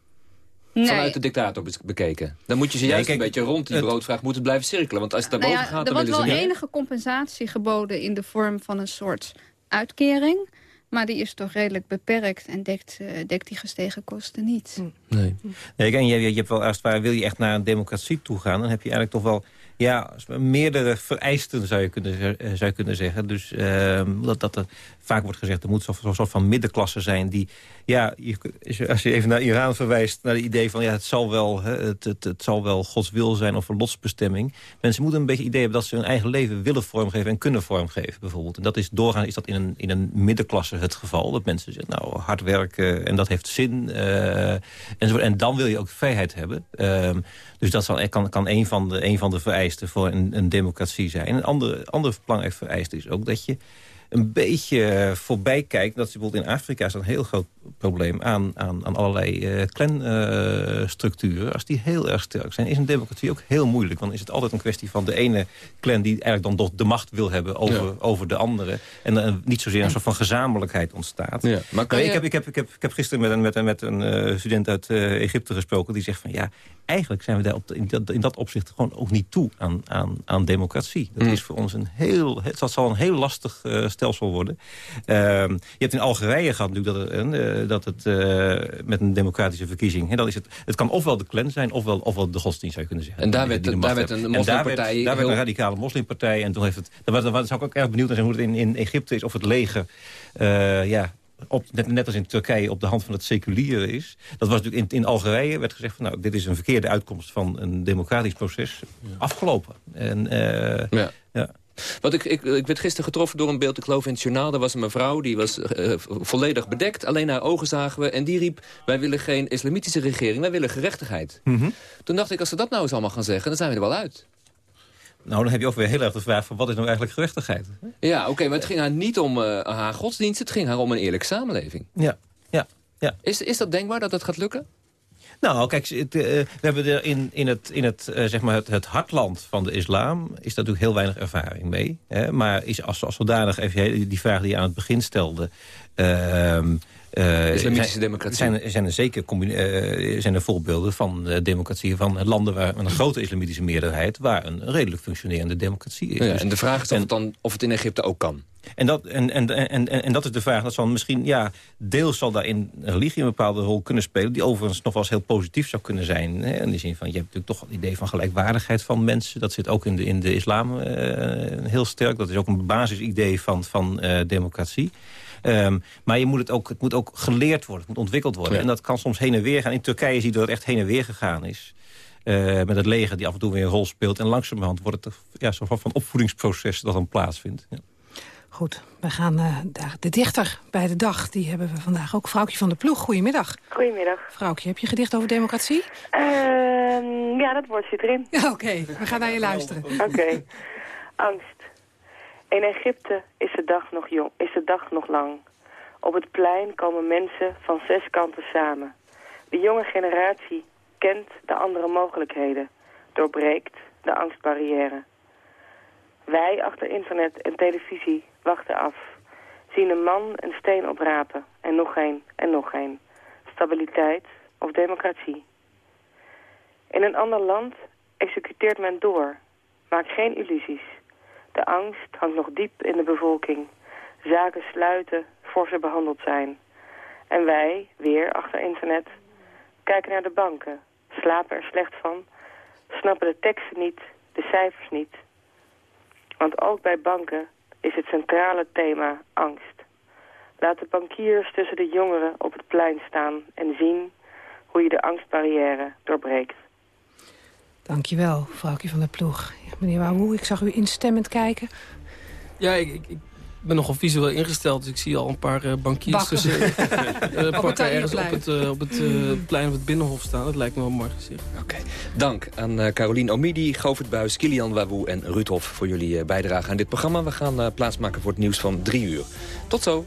Nee. Vanuit de dictator bekeken. Dan moet je ze juist nee, kijk, een beetje rond die het, broodvraag moeten blijven cirkelen. Want als het daarboven nou ja, gaat. Er wordt wel enige compensatie geboden in de vorm van een soort uitkering. Maar die is toch redelijk beperkt en dekt, uh, dekt die gestegen kosten niet. Nee. nee en je, je hebt wel, als het ware, wil je echt naar een democratie toe gaan... dan heb je eigenlijk toch wel ja, meerdere vereisten zou je kunnen, zou je kunnen zeggen. Dus uh, dat, dat er vaak wordt gezegd, er moet zo'n soort van middenklasse zijn... die, ja, je, als je even naar Iran verwijst, naar het idee van... ja, het zal wel, het, het, het zal wel Gods wil zijn of een lotsbestemming. Mensen moeten een beetje idee hebben dat ze hun eigen leven willen vormgeven... en kunnen vormgeven, bijvoorbeeld. En dat is doorgaan is dat in een, in een middenklasse het geval. Dat mensen zeggen, nou, hard werken en dat heeft zin. Uh, enzovoort. En dan wil je ook vrijheid hebben. Uh, dus dat zal, kan, kan een, van de, een van de vereisten voor een, democratie zijn. Een andere, andere belangrijk vereiste is ook dat je een beetje voorbij kijkt. Dat is bijvoorbeeld in Afrika is een heel groot probleem aan, aan, aan allerlei uh, clanstructuren. Uh, Als die heel erg sterk zijn, is een democratie ook heel moeilijk. Want dan is het altijd een kwestie van de ene clan die eigenlijk dan toch de macht wil hebben over, ja. over de andere. En uh, niet zozeer een soort van gezamenlijkheid ontstaat. Ja, maar je... ik, heb, ik, heb, ik, heb, ik heb gisteren met een, met een, met een student uit Egypte gesproken. Die zegt van ja, eigenlijk zijn we daar op de, in, dat, in dat opzicht gewoon ook niet toe aan, aan, aan democratie. Dat mm. is voor ons een heel, het, zal een heel lastig uh, stelsel worden. Uh, je hebt in Algerije gehad natuurlijk dat er, uh, dat het met een democratische verkiezing... dan is het, het kan ofwel de clan zijn, ofwel, ofwel de godsdienst, zou je kunnen zeggen. En daar werd, daar werd een moslimpartij... Daar, werd, daar werd, een radicale moslimpartij. En toen heeft het... Daar, daar, zou ik ook erg benieuwd naar zijn hoe het in, in Egypte is... of het leger ja, op, net, net, als in Turkije op de hand van het seculiere is. Dat was natuurlijk in, in Algerije werd gezegd van nou, dit is een verkeerde uitkomst van een democratisch proces. Afgelopen. En, uh, ja. ja. Wat ik, ik, ik werd gisteren getroffen door een beeld, ik geloof in het journaal. Daar was een mevrouw, die was uh, volledig bedekt. Alleen haar ogen zagen we. En die riep, wij willen geen islamitische regering, wij willen gerechtigheid. Mm -hmm. Toen dacht ik, als ze dat nou eens allemaal gaan zeggen, dan zijn we er wel uit. Nou, dan heb je ook weer heel erg de vraag van wat is nou eigenlijk gerechtigheid? Ja, oké, maar het ging haar niet om uh, haar godsdienst. Het ging haar om een eerlijke samenleving. Ja, ja, ja. Is, is dat denkbaar dat dat gaat lukken? Nou, kijk, het, uh, we hebben er in, in, het, in het, uh, zeg maar het, het hartland van de islam... is daar natuurlijk heel weinig ervaring mee. Hè? Maar is als, als zodanig, even die vraag die je aan het begin stelde... Ehm, uh, Islamitische democratie. Zijn, zijn er zeker uh, zijn er voorbeelden van uh, democratieën van landen waar een grote islamitische meerderheid waar een redelijk functionerende democratie is. Ja, dus, en de vraag is of, het dan, of het in Egypte ook kan. En dat, en, en, en, en, dat is de vraag. Dat zal misschien, ja, deels zal daarin religie een bepaalde rol kunnen spelen... die overigens nog wel eens heel positief zou kunnen zijn. Hè? In de zin van, je hebt natuurlijk toch het idee van gelijkwaardigheid van mensen. Dat zit ook in de, in de islam heel sterk. Dat is ook een basisidee van, van democratie. Um, maar je moet het, ook, het moet ook geleerd worden, het moet ontwikkeld worden. En dat kan soms heen en weer gaan. In Turkije zie je dat het echt heen en weer gegaan is. Uh, met het leger die af en toe weer een rol speelt. En langzamerhand wordt het ja, soort van opvoedingsproces dat dan plaatsvindt. Ja. Goed, we gaan uh, de dichter bij de dag. Die hebben we vandaag ook. Vrouwtje van de Ploeg, goedemiddag. Goedemiddag. Vrouwtje, heb je gedicht over democratie? Uh, ja, dat woord zit erin. Ja, Oké, we gaan naar je luisteren. Oké. Angst. In Egypte is de, dag nog jong, is de dag nog lang. Op het plein komen mensen van zes kanten samen. De jonge generatie kent de andere mogelijkheden, doorbreekt de angstbarrière. Wij achter internet en televisie wachten af. Zien een man een steen oprapen en nog een en nog een. Stabiliteit of democratie. In een ander land executeert men door. Maak geen illusies. De angst hangt nog diep in de bevolking. Zaken sluiten voor ze behandeld zijn. En wij, weer achter internet, kijken naar de banken, slapen er slecht van, snappen de teksten niet, de cijfers niet. Want ook bij banken is het centrale thema angst. Laat de bankiers tussen de jongeren op het plein staan en zien hoe je de angstbarrière doorbreekt. Dankjewel, vrouwtje van de ploeg. meneer Wawoe, ik zag u instemmend kijken. Ja, ik, ik, ben nogal visueel ingesteld, dus ik zie al een paar uh, bankiers tussen uh, pakken ergens op het, uh, op het plein of het Binnenhof staan. Dat lijkt me wel mooi gezicht. Oké, dank aan Carolien Omidi, Govert Buis, Kilian Wawoe en Ruud Hof voor jullie bijdrage aan dit programma. We gaan plaatsmaken voor het nieuws van drie uur. Tot zo.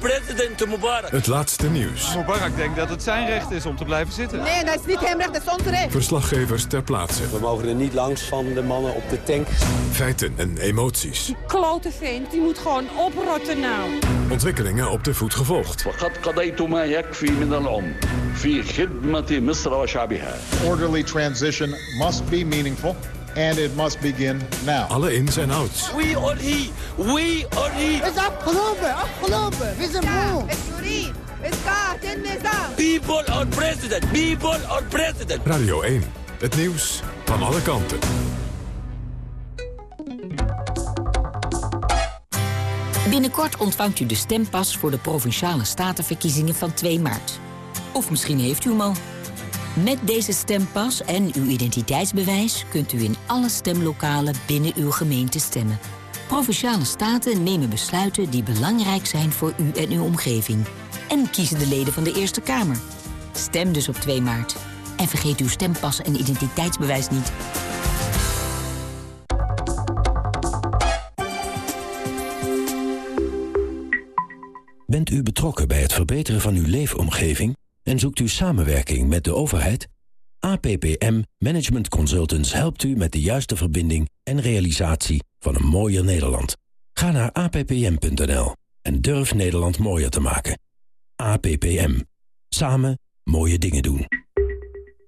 President Mubarak. Het laatste nieuws. Mubarak denkt dat het zijn recht is om te blijven zitten. Nee, dat is niet hem recht, dat is ons recht. Verslaggevers ter plaatse. We mogen er niet langs van de mannen op de tank. Feiten en emoties. Die klote vent, die moet gewoon oprotten nou. Ontwikkelingen op de voet gevolgd. Orderly transition must be meaningful. And it must begin now. Alle ins en outs. We are he. We are he. Het is afgelopen, afgelopen. We zijn moe. Het is Het gaat in de People are president. People are president. Radio 1. Het nieuws van alle kanten. Binnenkort ontvangt u de stempas voor de Provinciale Statenverkiezingen van 2 maart. Of misschien heeft u hem al. Met deze stempas en uw identiteitsbewijs kunt u in alle stemlokalen binnen uw gemeente stemmen. Provinciale staten nemen besluiten die belangrijk zijn voor u en uw omgeving. En kiezen de leden van de Eerste Kamer. Stem dus op 2 maart. En vergeet uw stempas en identiteitsbewijs niet. Bent u betrokken bij het verbeteren van uw leefomgeving en zoekt u samenwerking met de overheid? APPM Management Consultants helpt u met de juiste verbinding en realisatie van een mooier Nederland. Ga naar appm.nl en durf Nederland mooier te maken. APPM. Samen mooie dingen doen.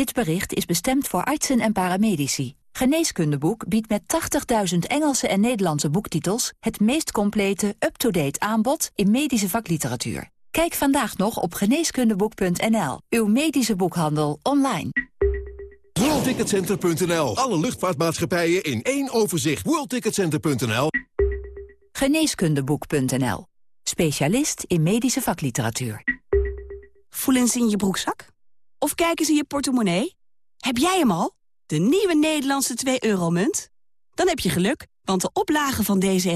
Dit bericht is bestemd voor artsen en paramedici. Geneeskundeboek biedt met 80.000 Engelse en Nederlandse boektitels... het meest complete, up-to-date aanbod in medische vakliteratuur. Kijk vandaag nog op geneeskundeboek.nl. Uw medische boekhandel online. WorldTicketCenter.nl. Alle luchtvaartmaatschappijen in één overzicht. WorldTicketCenter.nl. Geneeskundeboek.nl. Specialist in medische vakliteratuur. Voelen ze in je broekzak? Of kijken ze je portemonnee? Heb jij hem al? De nieuwe Nederlandse 2-euro-munt? Dan heb je geluk, want de oplage van deze